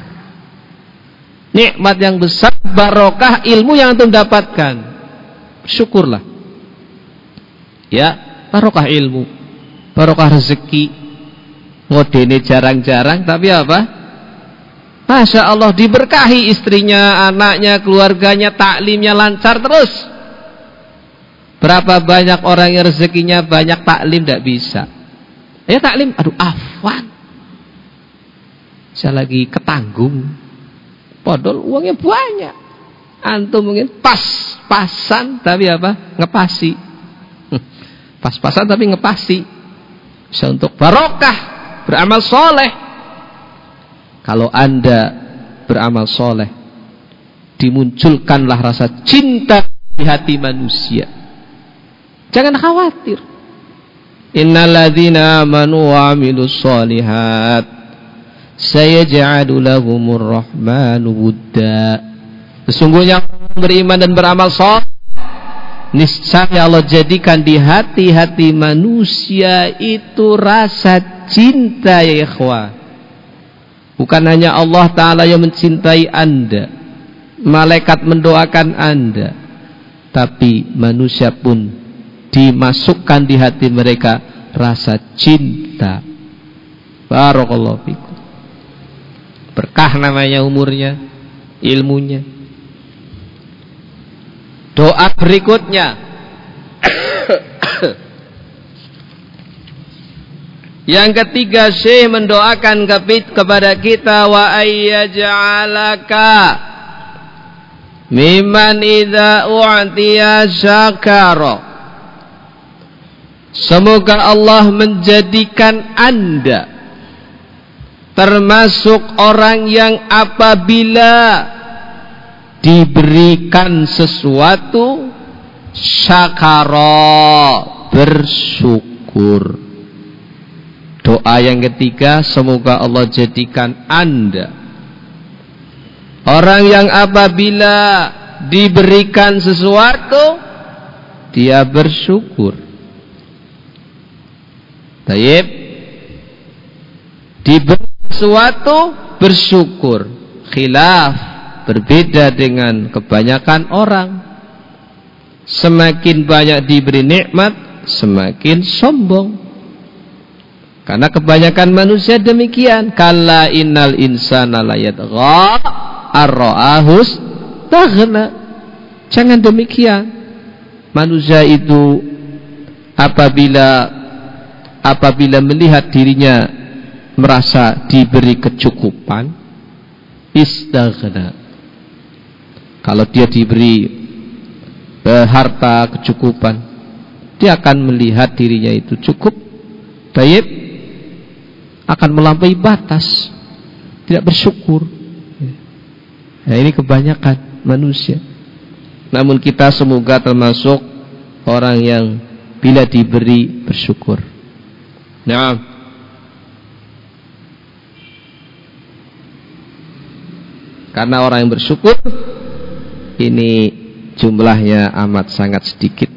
Nikmat yang besar, barokah ilmu yang antum dapatkan. Syukurlah. Ya, barokah ilmu. Barokah rezeki. Ngodene jarang-jarang tapi apa? Masya Allah diberkahi istrinya, anaknya, keluarganya, taklimnya lancar terus. Berapa banyak orang yang rezekinya banyak taklim tidak bisa. Ya taklim, aduh afwan. Saya lagi ketanggung. Padahal uangnya banyak. Antum mungkin pas-pasan tapi apa? Ngepasi. Pas-pasan tapi ngepasi. Bisa untuk barokah beramal soleh. Kalau anda beramal soleh dimunculkanlah rasa cinta di hati manusia. Jangan khawatir. Innalladzina amanu wa amilus solihat sayaj'alu lahumur rahmanu wudda. Sesungguhnya beriman dan beramal soleh niscaya Allah jadikan di hati-hati manusia itu rasa cinta ya ikhwah. Bukan hanya Allah Ta'ala yang mencintai anda malaikat mendoakan anda tapi manusia pun dimasukkan di hati mereka rasa cinta. Barakallahu fikum. Berkah namanya umurnya ilmunya. Doa berikutnya. Yang ketiga Syekh mendoakan kepada kita wa ayyaj'alaka mimman idza u'tiya syakara. Semoga Allah menjadikan Anda termasuk orang yang apabila diberikan sesuatu syakara bersyukur doa yang ketiga semoga Allah jadikan anda orang yang apabila diberikan sesuatu dia bersyukur. Taib. Diberi sesuatu bersyukur. Khilaf berbeda dengan kebanyakan orang. Semakin banyak diberi nikmat semakin sombong karena kebanyakan manusia demikian. Kalla innal insana layadgha arra'ahus taghna. Jangan demikian. Manusia itu apabila apabila melihat dirinya merasa diberi kecukupan istaghna. Kalau dia diberi eh, harta kecukupan, dia akan melihat dirinya itu cukup, baik, akan melampaui batas, tidak bersyukur. Nah, ini kebanyakan manusia. Namun kita semoga termasuk orang yang bila diberi bersyukur. Nah, karena orang yang bersyukur ini jumlahnya amat sangat sedikit.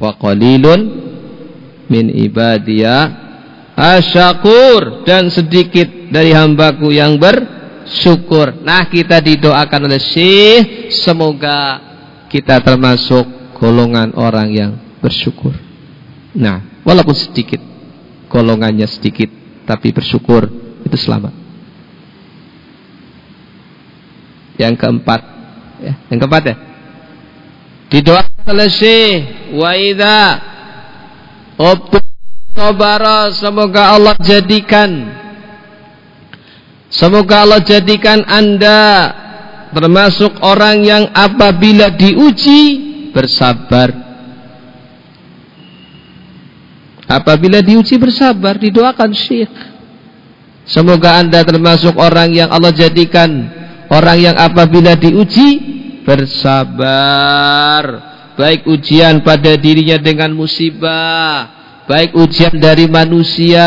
Wa qalilun min ibadiya asyakur dan sedikit dari hambaku yang bersyukur. Nah, kita didoakan oleh Syekh semoga kita termasuk golongan orang yang bersyukur. Nah, walaupun sedikit golongannya sedikit tapi bersyukur itu selamat. Yang keempat, ya, yang keempat ya. Didoakan oleh Syekh wa idza sabara semoga Allah jadikan semoga Allah jadikan Anda termasuk orang yang apabila diuji bersabar. Apabila diuji bersabar. Didoakan syekh. Semoga anda termasuk orang yang Allah jadikan Orang yang apabila diuji bersabar, baik ujian pada dirinya dengan musibah, baik ujian dari manusia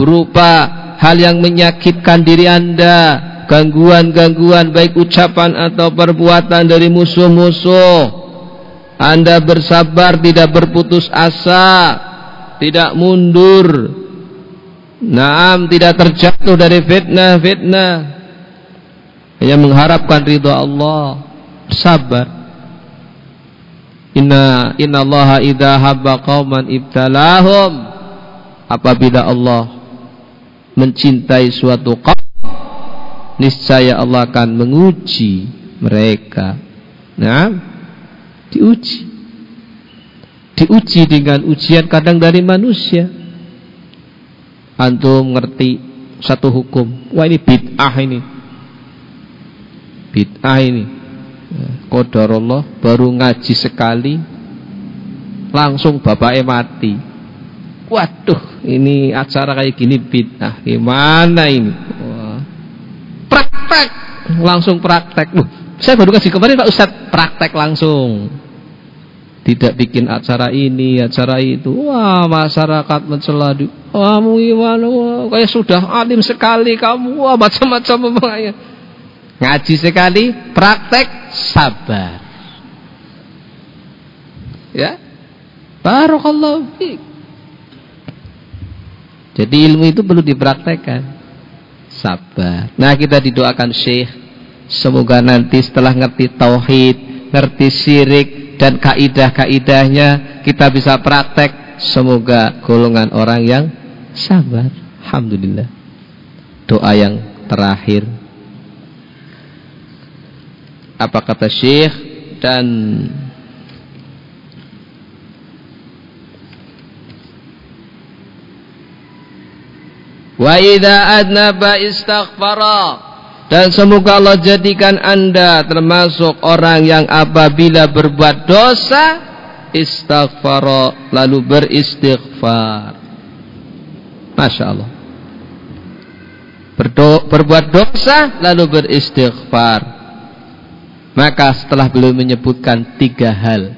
berupa hal yang menyakitkan diri Anda, gangguan-gangguan baik ucapan atau perbuatan dari musuh-musuh. Anda bersabar, tidak berputus asa, tidak mundur. Naam tidak terjatuh dari fitnah-fitnah hanya mengharapkan ridha Allah sabar Inna inna Allah idha habba qauman ibtalahum. Apabila Allah mencintai suatu kaum niscaya Allah akan menguji mereka. Nah diuji. Diuji dengan ujian kadang dari manusia. Antum ngerti satu hukum. Wah ini bid'ah ini. Bid'ah ini Allah baru ngaji sekali langsung bapaknya mati waduh ini acara kayak gini bid'ah gimana ini Wah. praktek langsung praktek Loh, saya baru kasih kemarin Pak Ustadz praktek langsung tidak bikin acara ini, acara itu. Wah, masyarakat mencela. Kamu gimana? Wah, kayak sudah alim sekali kamu. Wah, macam-macam memangnya. Ngaji sekali, praktek sabar. Ya. Barakallahu fiik. Jadi ilmu itu perlu dipraktekkan. Sabar. Nah, kita didoakan Syekh semoga nanti setelah ngerti tauhid, ngerti syirik, dan kaidah-kaidahnya kita bisa praktek semoga golongan orang yang sabar alhamdulillah doa yang terakhir apa kata Syekh dan Wa idza adnaba istaghfara dan semoga Allah jadikan anda termasuk orang yang apabila berbuat dosa istighfar lalu beristighfar. Masya Allah. Berdo, berbuat dosa lalu beristighfar. Maka setelah beliau menyebutkan tiga hal.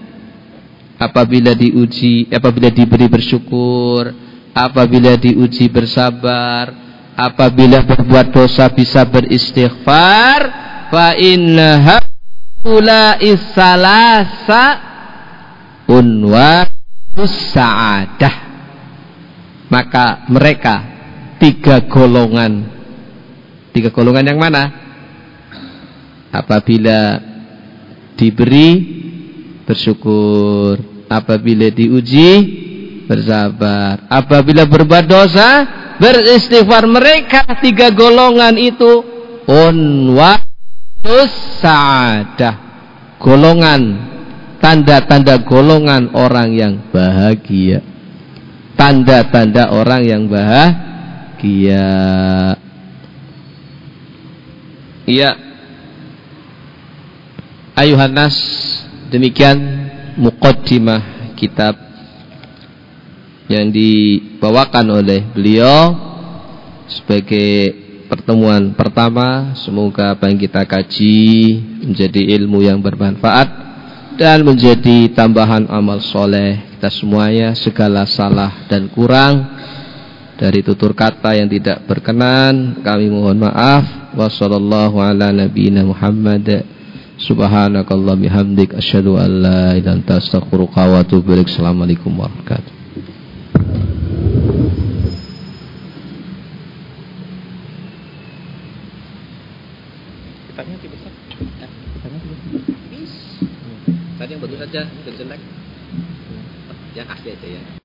Apabila diuji, apabila diberi bersyukur, apabila diuji bersabar, apabila berbuat dosa bisa beristighfar fa inna haula'i salasa unwa sa'adah maka mereka tiga golongan tiga golongan yang mana apabila diberi bersyukur. Apabila diuji bersabar. Apabila berbuat dosa beristighfar. Mereka tiga golongan itu unwatus sa'adah. Golongan tanda-tanda golongan orang yang bahagia. Tanda-tanda orang yang bahagia. Iya ayuhan nas demikian muqaddimah kitab yang dibawakan oleh beliau sebagai pertemuan pertama. Semoga apa yang kita kaji menjadi ilmu yang bermanfaat dan menjadi tambahan amal soleh kita semuanya. Segala salah dan kurang dari tutur kata yang tidak berkenan kami mohon maaf. Wassalamualaikum ala nabiyina Muhammad subhanakallah bihamdik asyhadu an la ilaha illa anta astaghfiruka wa atubu ilaik. Assalamualaikum warahmatullahi wabarakatuh. Tadi yang bagus saja, jelek. Yang asli aja ya.